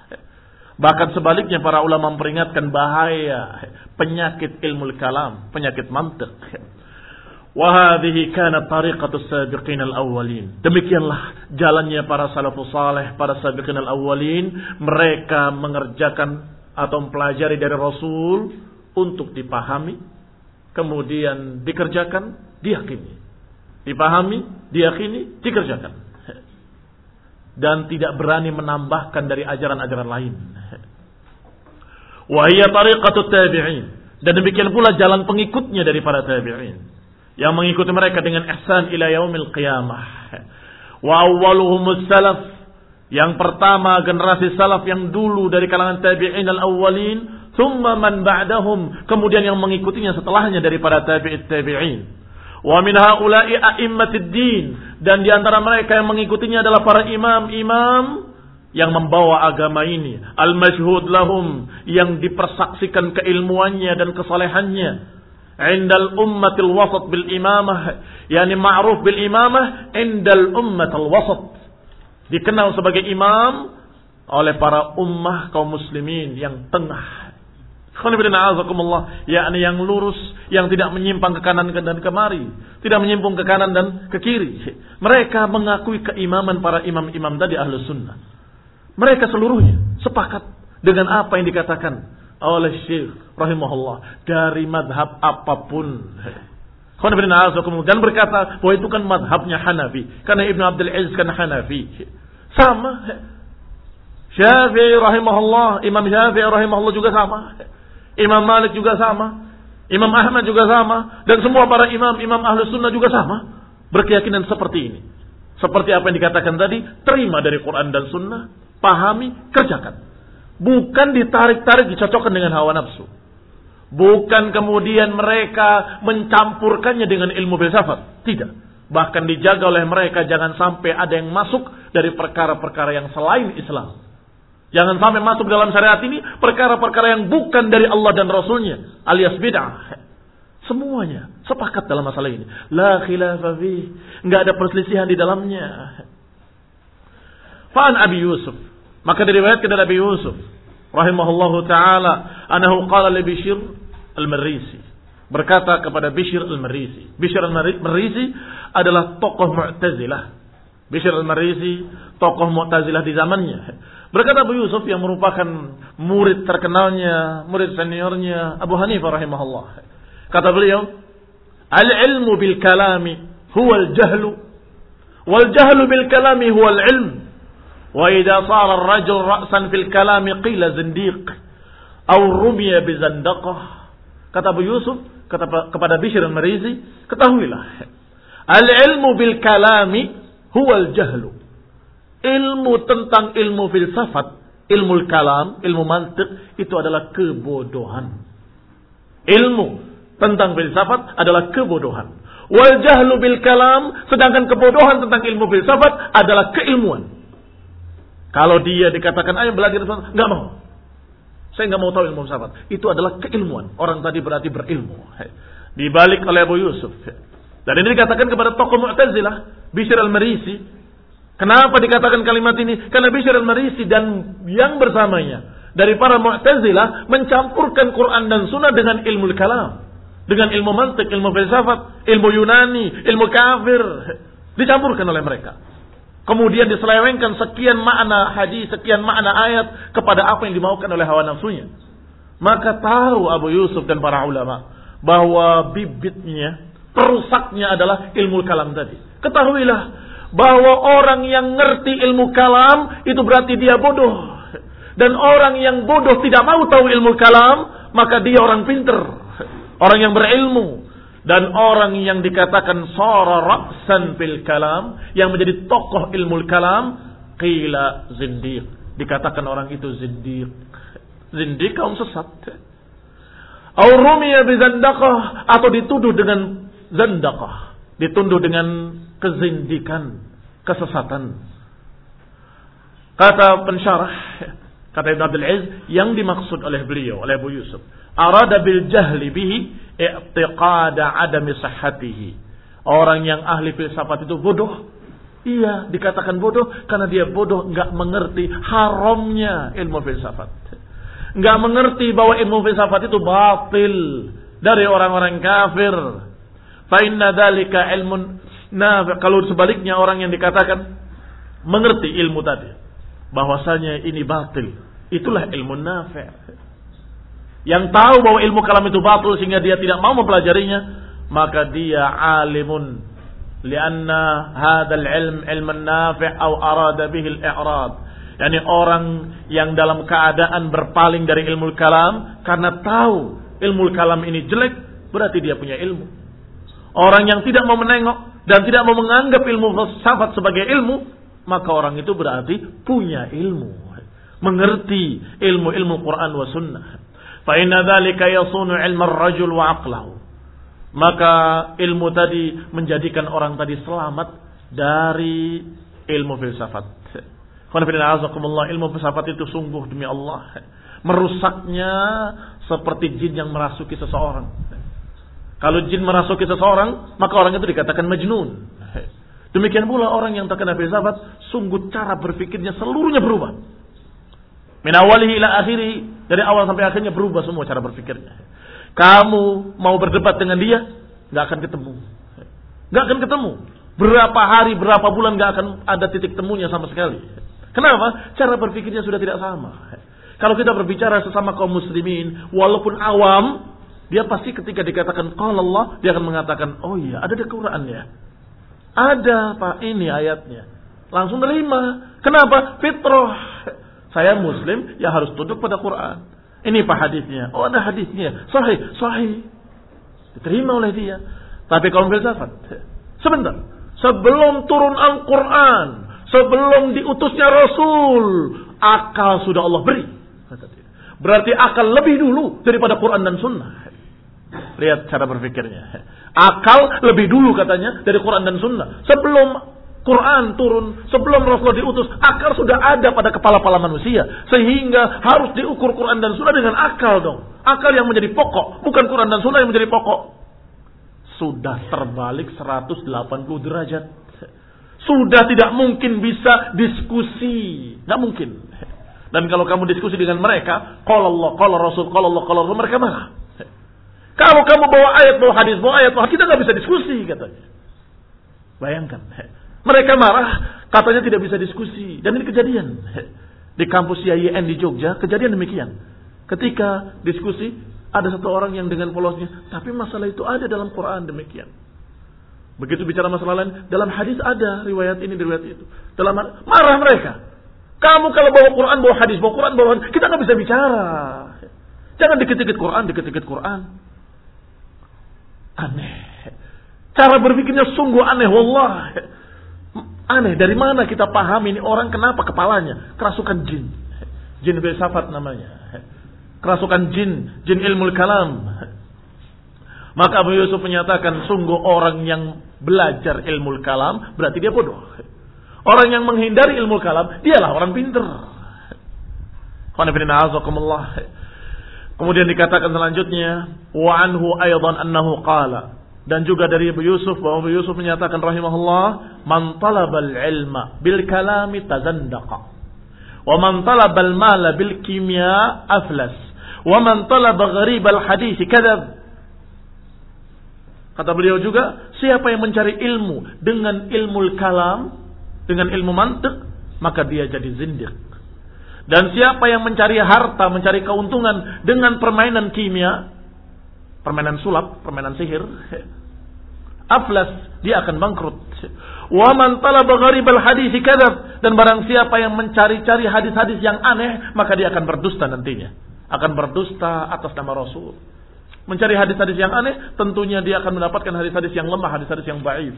Bahkan sebaliknya para ulama memperingatkan bahaya penyakit ilmu kalam, penyakit mantik. Wahadihi kana tariqatus sabiqin al-awwalin. Demikianlah jalannya para salafus saleh, para sabiqin al-awwalin. Mereka mengerjakan atau mempelajari dari Rasul untuk dipahami, kemudian dikerjakan, diyakini. Dipahami, diyakini, dikerjakan dan tidak berani menambahkan dari ajaran-ajaran lain. Tariqatut tabi'in. Dan demikian pula jalan pengikutnya dari para tabi'in. Yang mengikuti mereka dengan ihsan ila yaumil qiyamah. Wa awwaluhumus salaf. Yang pertama generasi salaf yang dulu dari kalangan tabi'in al-awwalin. Thumma man ba'dahum. Kemudian yang mengikutinya setelahnya daripada tabi'it tabi'in. Wa min haula'i a'immatid dan di antara mereka yang mengikutinya adalah para imam-imam yang membawa agama ini, al-mashhud lahum yang dipersaksikan keilmuannya dan kesalehannya. Indal ummatil wasat bil imamah, yakni ma'ruf bil imamah indal ummatil wasat. Dikenal sebagai imam oleh para ummah kaum muslimin yang tengah yakni yang lurus, yang tidak menyimpang ke kanan dan kemari, tidak menyimpang ke kanan dan ke kiri. Mereka mengakui keimaman para imam-imam tadi ahlu sunnah. Mereka seluruhnya sepakat dengan apa yang dikatakan oleh Syekh rahimahullah dari madhab apa pun. Dan berkata bahwa itu kan madhabnya Hanafi. Karena Ibn Abdul Aziz kan Hanafi. Sama. Syafi'i rahimahullah. Imam Syafi'i rahimahullah juga sama. Imam Malik juga sama. Imam Ahmad juga sama. Dan semua para imam, imam ahlu sunnah juga sama. Berkeyakinan seperti ini. Seperti apa yang dikatakan tadi. Terima dari Quran dan sunnah. Pahami, kerjakan. Bukan ditarik-tarik, dicocokkan dengan hawa nafsu. Bukan kemudian mereka mencampurkannya dengan ilmu filsafat. Tidak. Bahkan dijaga oleh mereka jangan sampai ada yang masuk dari perkara-perkara yang selain Islam. Jangan sampai masuk dalam syariat ini perkara-perkara yang bukan dari Allah dan Rasulnya alias bid'ah. Semuanya sepakat dalam masalah ini. La khilafa fi. Enggak ada perselisihan di dalamnya. Fa'an Abi Yusuf. Maka diriwayatkan dari Abi Yusuf rahimahullahu taala anahu qala li Bishr al-Marisi berkata kepada Bishr al-Marisi. Bishr al-Marisi adalah tokoh Mu'tazilah. Bishr al-Marisi tokoh Mu'tazilah di zamannya. Berkata Abu Yusuf yang merupakan murid terkenalnya, murid seniornya Abu Hanifah rahimahullah. Kata beliau, "Al-ilmu bil kalami huwa al-jahlu wal jahlu bil kalami huwa al-ilm." Wa idza sara ar-rajul ra'san fil kalami qila zindiq aw rumiya bi zandaqah. Kata Abu Yusuf kata kepada Bishr al-Marizi, ketahuilah al-ilmu bil kalami huwa al-jahlu ilmu tentang ilmu filsafat, ilmu kalam, ilmu mantik itu adalah kebodohan. Ilmu tentang filsafat adalah kebodohan. Wal jahlu bil kalam, sedangkan kebodohan tentang ilmu filsafat adalah keilmuan. Kalau dia dikatakan ayo belajar filsafat, nggak mau. Saya nggak mau tahu ilmu filsafat. Itu adalah keilmuan. Orang tadi berarti berilmu. Dibalik oleh Abu Yusuf. Dan ini dikatakan kepada tokoh Mu'tazilah, Bishr al-Marisi, Kenapa dikatakan kalimat ini? Karena Bishr al-Marisi dan yang bersamanya dari para Mu'tazilah mencampurkan Quran dan Sunnah dengan ilmu kalam, dengan ilmu mantik, ilmu filsafat, ilmu Yunani, ilmu kafir, dicampurkan oleh mereka. Kemudian diselewengkan sekian makna hadis, sekian makna ayat kepada apa yang dimaukan oleh hawa nafsunya. Maka tahu Abu Yusuf dan para ulama bahwa bibitnya, perusaknya adalah ilmu kalam tadi. Ketahuilah bahwa orang yang ngerti ilmu kalam itu berarti dia bodoh. Dan orang yang bodoh tidak mau tahu ilmu kalam, maka dia orang pinter. Orang yang berilmu. Dan orang yang dikatakan sara ra'san fil kalam, yang menjadi tokoh ilmu kalam, qila zindiq. Dikatakan orang itu zindiq. Zindiq kaum sesat. Au rumiya bizandaqah atau dituduh dengan zandaqah. Dituduh dengan kezindikan, kesesatan. Kata pensyarah, kata Ibn Abdul Aziz, yang dimaksud oleh beliau, oleh Abu Yusuf, arada bil jahli bihi i'tiqada adami sahhatihi. Orang yang ahli filsafat itu bodoh. Iya, dikatakan bodoh karena dia bodoh nggak mengerti haramnya ilmu filsafat. Nggak mengerti bahwa ilmu filsafat itu batil dari orang-orang kafir. Fa inna dzalika ilmun Nah, kalau sebaliknya orang yang dikatakan mengerti ilmu tadi, bahwasanya ini batil, itulah ilmu nafi'. Yang tahu bahwa ilmu kalam itu batil sehingga dia tidak mau mempelajarinya, maka dia alimun lianna hadzal ilm ilmu nafi' atau arada bihi al-i'rad. Yani orang yang dalam keadaan berpaling dari ilmu kalam karena tahu ilmu kalam ini jelek, berarti dia punya ilmu. Orang yang tidak mau menengok dan tidak mau menganggap ilmu filsafat sebagai ilmu, maka orang itu berarti punya ilmu, mengerti ilmu-ilmu Quran wa sunnah. Fa inna dzalika yasunu ilma ar-rajul wa aqlahu. Maka ilmu tadi menjadikan orang tadi selamat dari ilmu filsafat. Ilmu filsafat itu sungguh demi Allah merusaknya seperti jin yang merasuki seseorang. Kalau jin merasuki seseorang, maka orang itu dikatakan majnun. Demikian pula orang yang terkena filsafat, sungguh cara berpikirnya seluruhnya berubah. Min awalihi ila akhiri, dari awal sampai akhirnya berubah semua cara berpikirnya. Kamu mau berdebat dengan dia, nggak akan ketemu. Nggak akan ketemu. Berapa hari, berapa bulan nggak akan ada titik temunya sama sekali. Kenapa? Cara berpikirnya sudah tidak sama. Kalau kita berbicara sesama kaum muslimin, walaupun awam, dia pasti ketika dikatakan qala Allah, dia akan mengatakan, "Oh iya, ada di Quran ya." Ada Pak ini ayatnya. Langsung terima. Kenapa? Fitrah. Saya muslim, ya harus tunduk pada Quran. Ini Pak hadisnya. Oh, ada hadisnya. Sahih, sahih. Diterima oleh dia. Tapi kalau filsafat, sebentar. Sebelum turun Al-Quran, sebelum diutusnya Rasul, akal sudah Allah beri. Berarti akal lebih dulu daripada Quran dan Sunnah. Lihat cara berpikirnya. Akal lebih dulu katanya dari Quran dan Sunnah. Sebelum Quran turun, sebelum Rasulullah diutus, akal sudah ada pada kepala-kepala manusia. Sehingga harus diukur Quran dan Sunnah dengan akal dong. Akal yang menjadi pokok, bukan Quran dan Sunnah yang menjadi pokok. Sudah terbalik 180 derajat. Sudah tidak mungkin bisa diskusi. Nggak mungkin. Dan kalau kamu diskusi dengan mereka, kalau Allah, kalau Rasul, kalau Allah, kalau Rasul, mereka marah. Kalau kamu bawa ayat, bawa hadis, bawa ayat, bawa kita nggak bisa diskusi katanya. Bayangkan. Mereka marah, katanya tidak bisa diskusi. Dan ini kejadian. Di kampus YIN di Jogja, kejadian demikian. Ketika diskusi, ada satu orang yang dengan polosnya, tapi masalah itu ada dalam Quran demikian. Begitu bicara masalah lain, dalam hadis ada riwayat ini, riwayat itu. Dalam marah mereka. Kamu kalau bawa Quran, bawa hadis, bawa Quran, bawa hadis, kita nggak bisa bicara. Jangan dikit-dikit Quran, dikit-dikit Quran. Aneh. Cara berpikirnya sungguh aneh, wallah. Aneh, dari mana kita paham ini orang kenapa kepalanya? Kerasukan jin. Jin filsafat namanya kerasukan jin, jin ilmu kalam. Maka Abu Yusuf menyatakan sungguh orang yang belajar ilmu kalam berarti dia bodoh. Orang yang menghindari ilmu kalam dialah orang pinter. Kemudian dikatakan selanjutnya wa anhu aydan annahu qala dan juga dari Abu Yusuf bahwa Abu Yusuf menyatakan rahimahullah man talabal ilma bil kalami tazandaqa wa man talabal mala bil kimya aflas Wa man talaba gharibal hadis kadzab. Kata beliau juga, siapa yang mencari ilmu dengan ilmu kalam, dengan ilmu mantik, maka dia jadi zindiq. Dan siapa yang mencari harta, mencari keuntungan dengan permainan kimia, permainan sulap, permainan sihir, aflas, dia akan bangkrut. Wa man talaba gharibal hadis kadzab dan barang siapa yang mencari-cari hadis-hadis yang aneh, maka dia akan berdusta nantinya akan berdusta atas nama Rasul. Mencari hadis-hadis yang aneh, tentunya dia akan mendapatkan hadis-hadis yang lemah, hadis-hadis yang baik.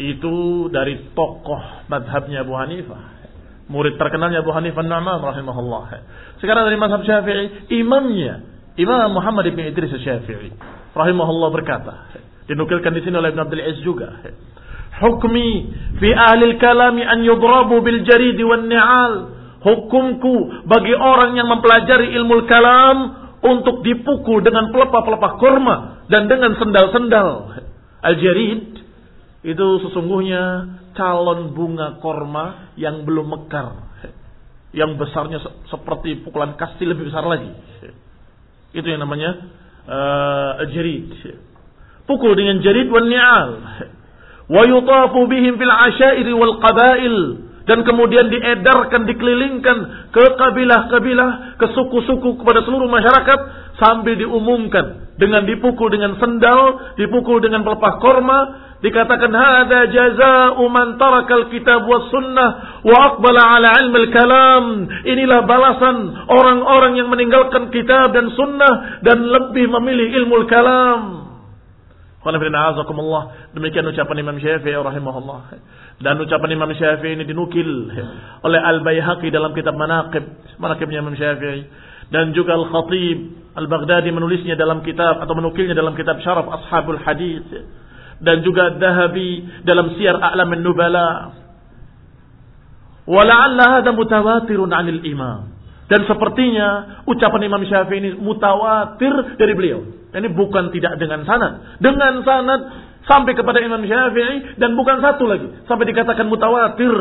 Itu dari tokoh madhabnya Abu Hanifah. Murid terkenalnya Abu Hanifah Nu'man rahimahullah. Sekarang dari madhab syafi'i, imamnya, Imam Muhammad ibn Idris syafi'i. Rahimahullah berkata. Dinukilkan di sini oleh Ibn Abdul Aziz juga. Hukmi fi ahli kalami an yudrabu bil jaridi wan ni'al hukumku bagi orang yang mempelajari ilmu kalam untuk dipukul dengan pelepah-pelepah kurma dan dengan sendal-sendal. Al-jarid itu sesungguhnya calon bunga korma yang belum mekar. Yang besarnya seperti pukulan kasti lebih besar lagi. Itu yang namanya uh, jarid. Pukul dengan jarid wal ni'al. Wa yutafu bihim fil asyairi wal qabail dan kemudian diedarkan, dikelilingkan ke kabilah-kabilah, ke suku-suku kepada seluruh masyarakat sambil diumumkan dengan dipukul dengan sendal, dipukul dengan pelepah korma, dikatakan hada jazaa'u man tarakal kitab was sunnah wa aqbala ala ilmi kalam. Inilah balasan orang-orang yang meninggalkan kitab dan sunnah dan lebih memilih ilmu kalam. Demikian ucapan Imam Syafi'i rahimahullah. Dan ucapan Imam Syafi'i ini dinukil oleh Al-Baihaqi dalam kitab Manaqib, Manaqibnya Imam Syafi'i. Dan juga Al-Khatib Al-Baghdadi menulisnya dalam kitab atau menukilnya dalam kitab Syaraf Ashabul Hadis. Dan juga Dahabi dalam Siyar A'lam Nubala. Wala'alla hadha mutawatirun 'anil imam. Dan sepertinya ucapan Imam Syafi'i ini mutawatir dari beliau. Ini bukan tidak dengan sanad. Dengan sanad sampai kepada Imam Syafi'i dan bukan satu lagi. Sampai dikatakan mutawatir.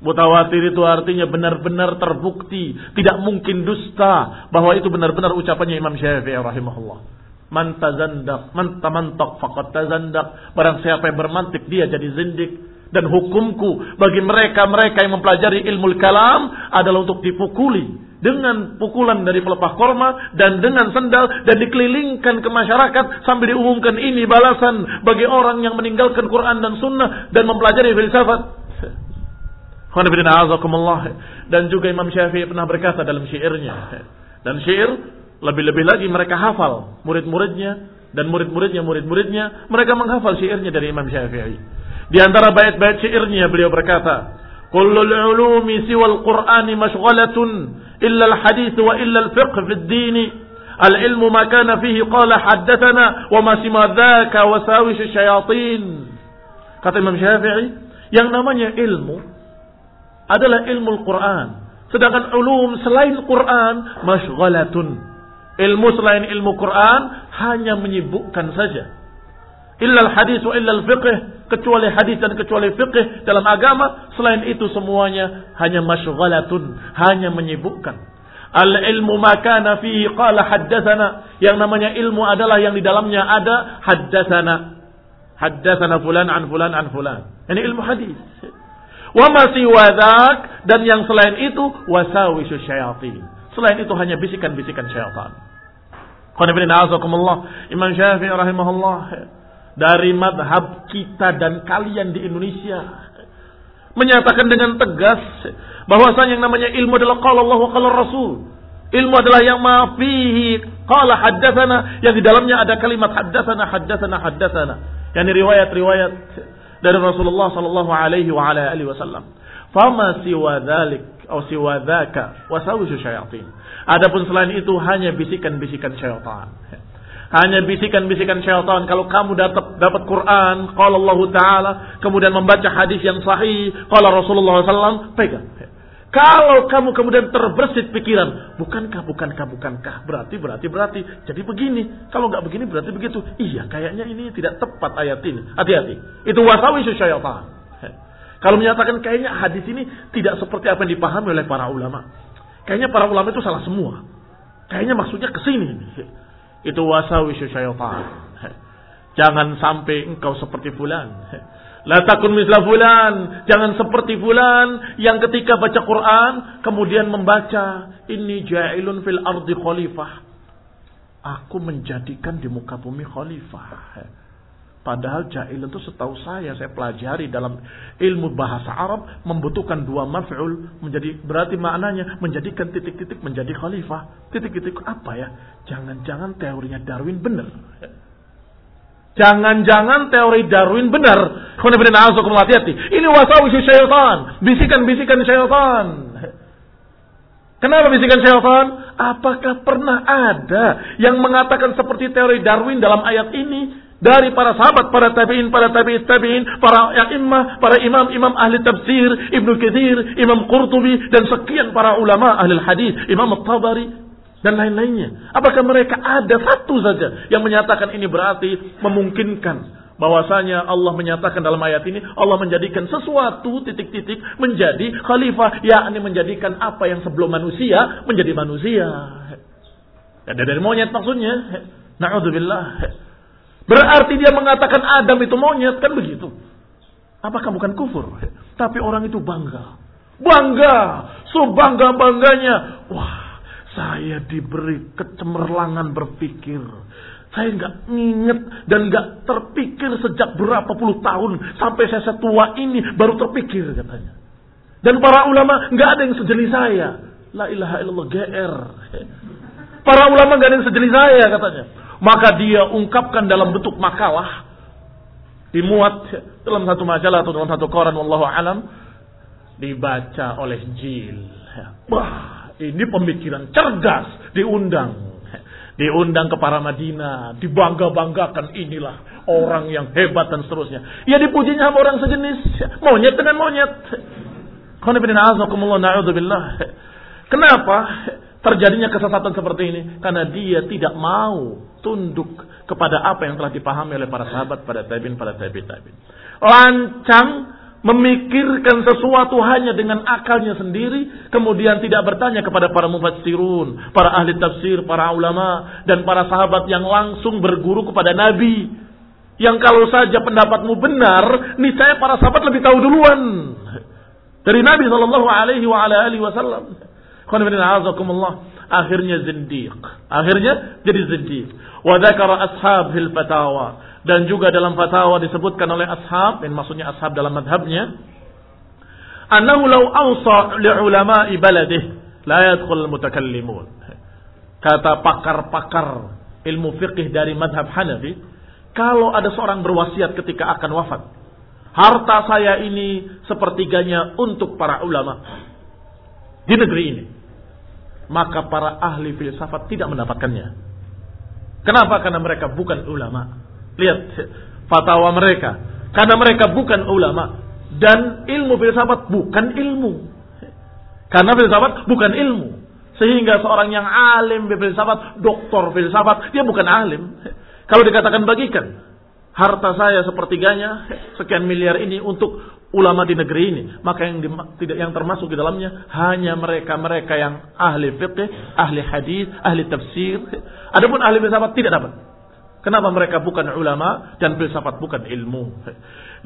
Mutawatir itu artinya benar-benar terbukti. Tidak mungkin dusta. Bahwa itu benar-benar ucapannya Imam Syafi'i rahimahullah. Man tazandak, man tamantak faqad tazandak. Barang siapa yang bermantik dia jadi zindik. Dan hukumku bagi mereka-mereka yang mempelajari ilmu kalam adalah untuk dipukuli dengan pukulan dari pelepah korma dan dengan sendal dan dikelilingkan ke masyarakat sambil diumumkan ini balasan bagi orang yang meninggalkan Quran dan Sunnah dan mempelajari filsafat. Dan juga Imam Syafi'i pernah berkata dalam syairnya. Dan syair lebih-lebih lagi mereka hafal murid-muridnya dan murid-muridnya murid-muridnya mereka menghafal syairnya dari Imam Syafi'i. Di antara bait-bait syairnya beliau berkata, "Kullul ulumi siwal Qur'ani mashghalatun إلا الحديث وإلا الفقه في الدين العلم ما كان فيه قال حدثنا وما سما ذاك وساوش الشياطين kata Imam Syafi'i yang namanya ilmu adalah ilmu Al-Quran sedangkan ulum selain Quran masyghalatun ilmu selain ilmu Quran hanya menyibukkan saja illa al-hadis wa illa al-fiqh kecuali hadis dan kecuali fikih dalam agama. Selain itu semuanya hanya masyghalatun, hanya menyibukkan. Al ilmu makana fihi qala haddatsana. Yang namanya ilmu adalah yang di dalamnya ada haddatsana. Haddatsana fulan an fulan an fulan. Ini ilmu hadis. Wa wadak dan yang selain itu wasawisu syayatin. Selain itu hanya bisikan-bisikan syaitan. Imam Syafi'i rahimahullah dari madhab kita dan kalian di Indonesia menyatakan dengan tegas bahwasanya yang namanya ilmu adalah qala Allah wa qala Rasul. Ilmu adalah yang ma fihi qala haddatsana yang di dalamnya ada kalimat haddatsana haddatsana haddatsana. Yani riwayat-riwayat dari Rasulullah sallallahu alaihi wa ala alihi wasallam. Fama siwa dzalik atau siwa dzaka wasawisu syayatin. Adapun selain itu hanya bisikan-bisikan syaitan. Hanya bisikan-bisikan syaitan. Kalau kamu dapat dapat Quran, kalau Allah Taala, kemudian membaca hadis yang sahih, kalau Rasulullah SAW, pegang. Kalau kamu kemudian terbersit pikiran, bukankah, bukankah, bukankah, berarti, berarti, berarti. Jadi begini, kalau nggak begini berarti begitu. Iya, kayaknya ini tidak tepat ayat ini. Hati-hati. Itu wasawisu syaitan. Kalau menyatakan kayaknya hadis ini tidak seperti apa yang dipahami oleh para ulama. Kayaknya para ulama itu salah semua. Kayaknya maksudnya ke sini. Itu wasawisu syaitan. Jangan sampai engkau seperti fulan. La takun misla fulan. Jangan seperti fulan yang ketika baca Quran kemudian membaca ini ja'ilun fil ardi khalifah. Aku menjadikan di muka bumi khalifah. Padahal jahil itu setahu saya, saya pelajari dalam ilmu bahasa Arab membutuhkan dua maf'ul menjadi berarti maknanya menjadikan titik-titik menjadi khalifah. Titik-titik apa ya? Jangan-jangan teorinya Darwin benar. Jangan-jangan teori Darwin benar. hati-hati. Ini wasawisi syaitan. Bisikan-bisikan syaitan. Kenapa bisikan syaitan? Apakah pernah ada yang mengatakan seperti teori Darwin dalam ayat ini? Dari para sahabat, para tabi'in, para tabi'in, tabi'in, para imam, para imam-imam ahli tafsir, Ibnu Katsir, Imam Qurtubi dan sekian para ulama ahli hadis, Imam At-Tabari dan lain-lainnya. Apakah mereka ada satu saja yang menyatakan ini berarti memungkinkan bahwasanya Allah menyatakan dalam ayat ini Allah menjadikan sesuatu titik-titik menjadi khalifah yakni menjadikan apa yang sebelum manusia menjadi manusia. Ada dari monyet maksudnya. Na'udzubillah. Berarti dia mengatakan Adam itu monyet, kan begitu. Apakah bukan kufur? Tapi orang itu bangga. Bangga. So bangga-bangganya. Wah, saya diberi kecemerlangan berpikir. Saya nggak nginget dan nggak terpikir sejak berapa puluh tahun sampai saya setua ini baru terpikir katanya. Dan para ulama nggak ada yang sejenis saya. La ilaha illallah GR. Para ulama nggak ada yang sejenis saya katanya. Maka dia ungkapkan dalam bentuk makalah. Dimuat dalam satu majalah atau dalam satu koran. Wallahu alam. Dibaca oleh jil. Wah, ini pemikiran cerdas. Diundang. Diundang ke para Madinah. Dibangga-banggakan inilah orang yang hebat dan seterusnya. Ya dipujinya sama orang sejenis. Monyet dengan monyet. Kenapa terjadinya kesesatan seperti ini? Karena dia tidak mau tunduk kepada apa yang telah dipahami oleh para sahabat pada tabiin pada tabiin tabiin. Lancang memikirkan sesuatu hanya dengan akalnya sendiri, kemudian tidak bertanya kepada para mufassirun, para ahli tafsir, para ulama, dan para sahabat yang langsung berguru kepada Nabi. Yang kalau saja pendapatmu benar, niscaya para sahabat lebih tahu duluan dari Nabi Shallallahu Alaihi Wasallam. Akhirnya zindiq. Akhirnya jadi zindiq. Wa ashab fil fatawa dan juga dalam fatwa disebutkan oleh ashab dan maksudnya ashab dalam madhabnya annahu law awsa li ulama'i baladih la yadkhul mutakallimun kata pakar-pakar ilmu fikih dari madhab Hanafi kalau ada seorang berwasiat ketika akan wafat harta saya ini sepertiganya untuk para ulama di negeri ini maka para ahli filsafat tidak mendapatkannya Kenapa? Karena mereka bukan ulama. Lihat fatwa mereka. Karena mereka bukan ulama. Dan ilmu filsafat bukan ilmu. Karena filsafat bukan ilmu. Sehingga seorang yang alim filsafat, doktor filsafat, dia bukan alim. Kalau dikatakan bagikan. Harta saya sepertiganya sekian miliar ini untuk ulama di negeri ini maka yang tidak yang termasuk di dalamnya hanya mereka-mereka yang ahli fikih, ahli hadis, ahli tafsir. Adapun ahli filsafat tidak dapat. Kenapa mereka bukan ulama dan filsafat bukan ilmu?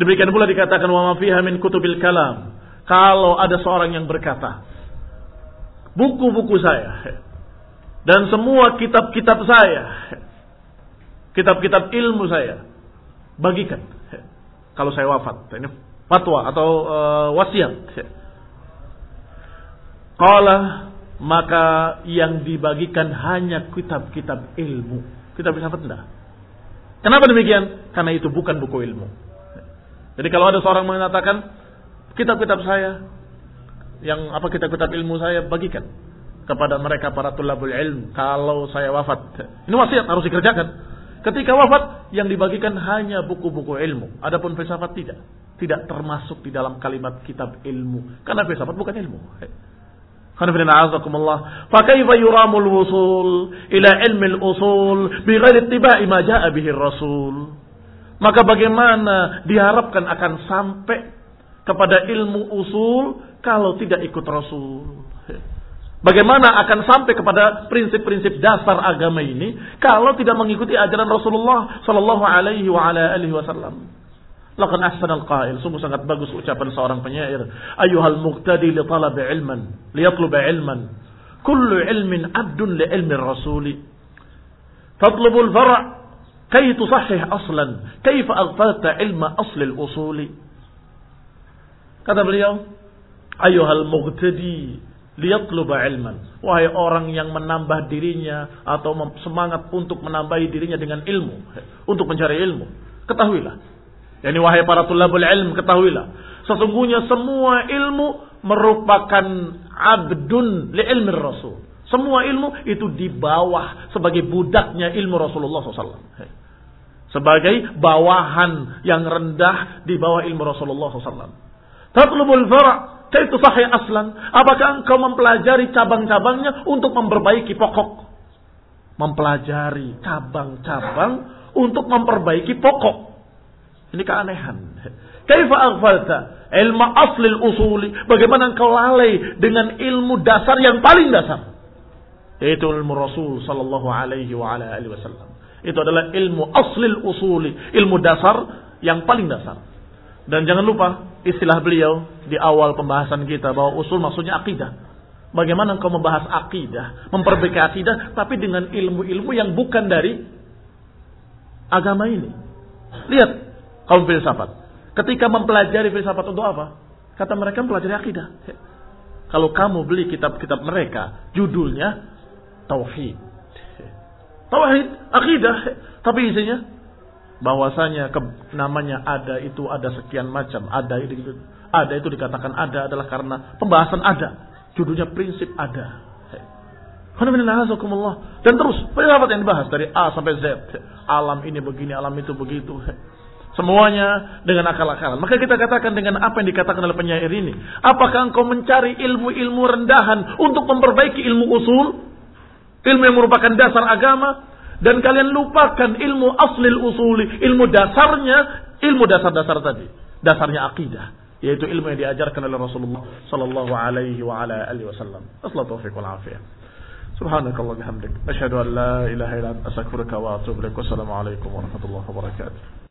Demikian pula dikatakan wa fiha min kutubil kalam. Kalau ada seorang yang berkata, buku-buku saya dan semua kitab-kitab saya, kitab-kitab ilmu saya, bagikan kalau saya wafat. Ini fatwa atau uh, wasiat. Qala maka yang dibagikan hanya kitab-kitab ilmu. Kitab filsafat tidak. Kenapa demikian? Karena itu bukan buku ilmu. Jadi kalau ada seorang mengatakan kitab-kitab saya yang apa kitab-kitab ilmu saya bagikan kepada mereka para tulabul ilm kalau saya wafat. Ini wasiat harus dikerjakan. Ketika wafat yang dibagikan hanya buku-buku ilmu. Adapun filsafat tidak. Tidak termasuk di dalam kalimat kitab ilmu. Karena filsafat bukan ilmu. Khonfidin a'azakumullah. Fakaifa yuramul wusul ila ilmil usul bi ghairi tiba'i majaa bihi rasul. Maka bagaimana diharapkan akan sampai kepada ilmu usul kalau tidak ikut Rasul. Bagaimana akan sampai kepada prinsip-prinsip dasar agama ini kalau tidak mengikuti ajaran Rasulullah Shallallahu Alaihi Wasallam? Lakukan ahsan al qail. Sungguh sangat bagus ucapan seorang penyair. Ayuhal muqtadi li talab ilman. Liyatlub ilman. Kullu ilmin abdun li ilmi rasuli. Tatlubu al-fara' kay tusahih aslan. Kayfa aghfata ilma asli al-usuli. Kata beliau. Ayuhal muqtadi liyatluba ilman. Wahai orang yang menambah dirinya atau semangat untuk menambahi dirinya dengan ilmu, untuk mencari ilmu. Ketahuilah. Yani wahai para tulabul ilm, ketahuilah. Sesungguhnya semua ilmu merupakan abdun li ilmi rasul. Semua ilmu itu di bawah sebagai budaknya ilmu Rasulullah SAW. Sebagai bawahan yang rendah di bawah ilmu Rasulullah SAW. Tatlubul fara' kaitu sahih aslan. Apakah engkau mempelajari cabang-cabangnya untuk memperbaiki pokok? Mempelajari cabang-cabang untuk memperbaiki pokok. Ini keanehan. Kaifa aghfalta ilmu asli usuli? Bagaimana engkau lalai dengan ilmu dasar yang paling dasar? Yaitu ilmu Rasul sallallahu alaihi wa ala alihi wasallam. Itu adalah ilmu asli usuli, ilmu dasar yang paling dasar. Dan jangan lupa istilah beliau di awal pembahasan kita bahwa usul maksudnya akidah. Bagaimana engkau membahas akidah, memperbaiki akidah, tapi dengan ilmu-ilmu yang bukan dari agama ini. Lihat kaum filsafat. Ketika mempelajari filsafat untuk apa? Kata mereka mempelajari akidah. Kalau kamu beli kitab-kitab mereka, judulnya Tauhid. Tauhid, akidah. Tapi isinya bahwasanya ke, namanya ada itu ada sekian macam, ada itu, ada itu dikatakan ada adalah karena pembahasan ada, judulnya prinsip ada. Dan terus pendapat yang dibahas dari A sampai Z. Alam ini begini, alam itu begitu. Semuanya dengan akal-akalan. Maka kita katakan dengan apa yang dikatakan oleh penyair ini. Apakah engkau mencari ilmu-ilmu rendahan untuk memperbaiki ilmu usul? Ilmu yang merupakan dasar agama? Dan kalian lupakan ilmu aslil usuli, ilmu dasarnya, ilmu dasar-dasar tadi. Dasarnya akidah. Yaitu ilmu yang diajarkan oleh Rasulullah sallallahu alaihi wa ala alihi wasallam. Asla taufiq wal afiyah. Subhanakallah bihamdik. Asyhadu an la ilaha illa anta astaghfiruka wa atubu ilaik. Wassalamu alaikum warahmatullahi wabarakatuh.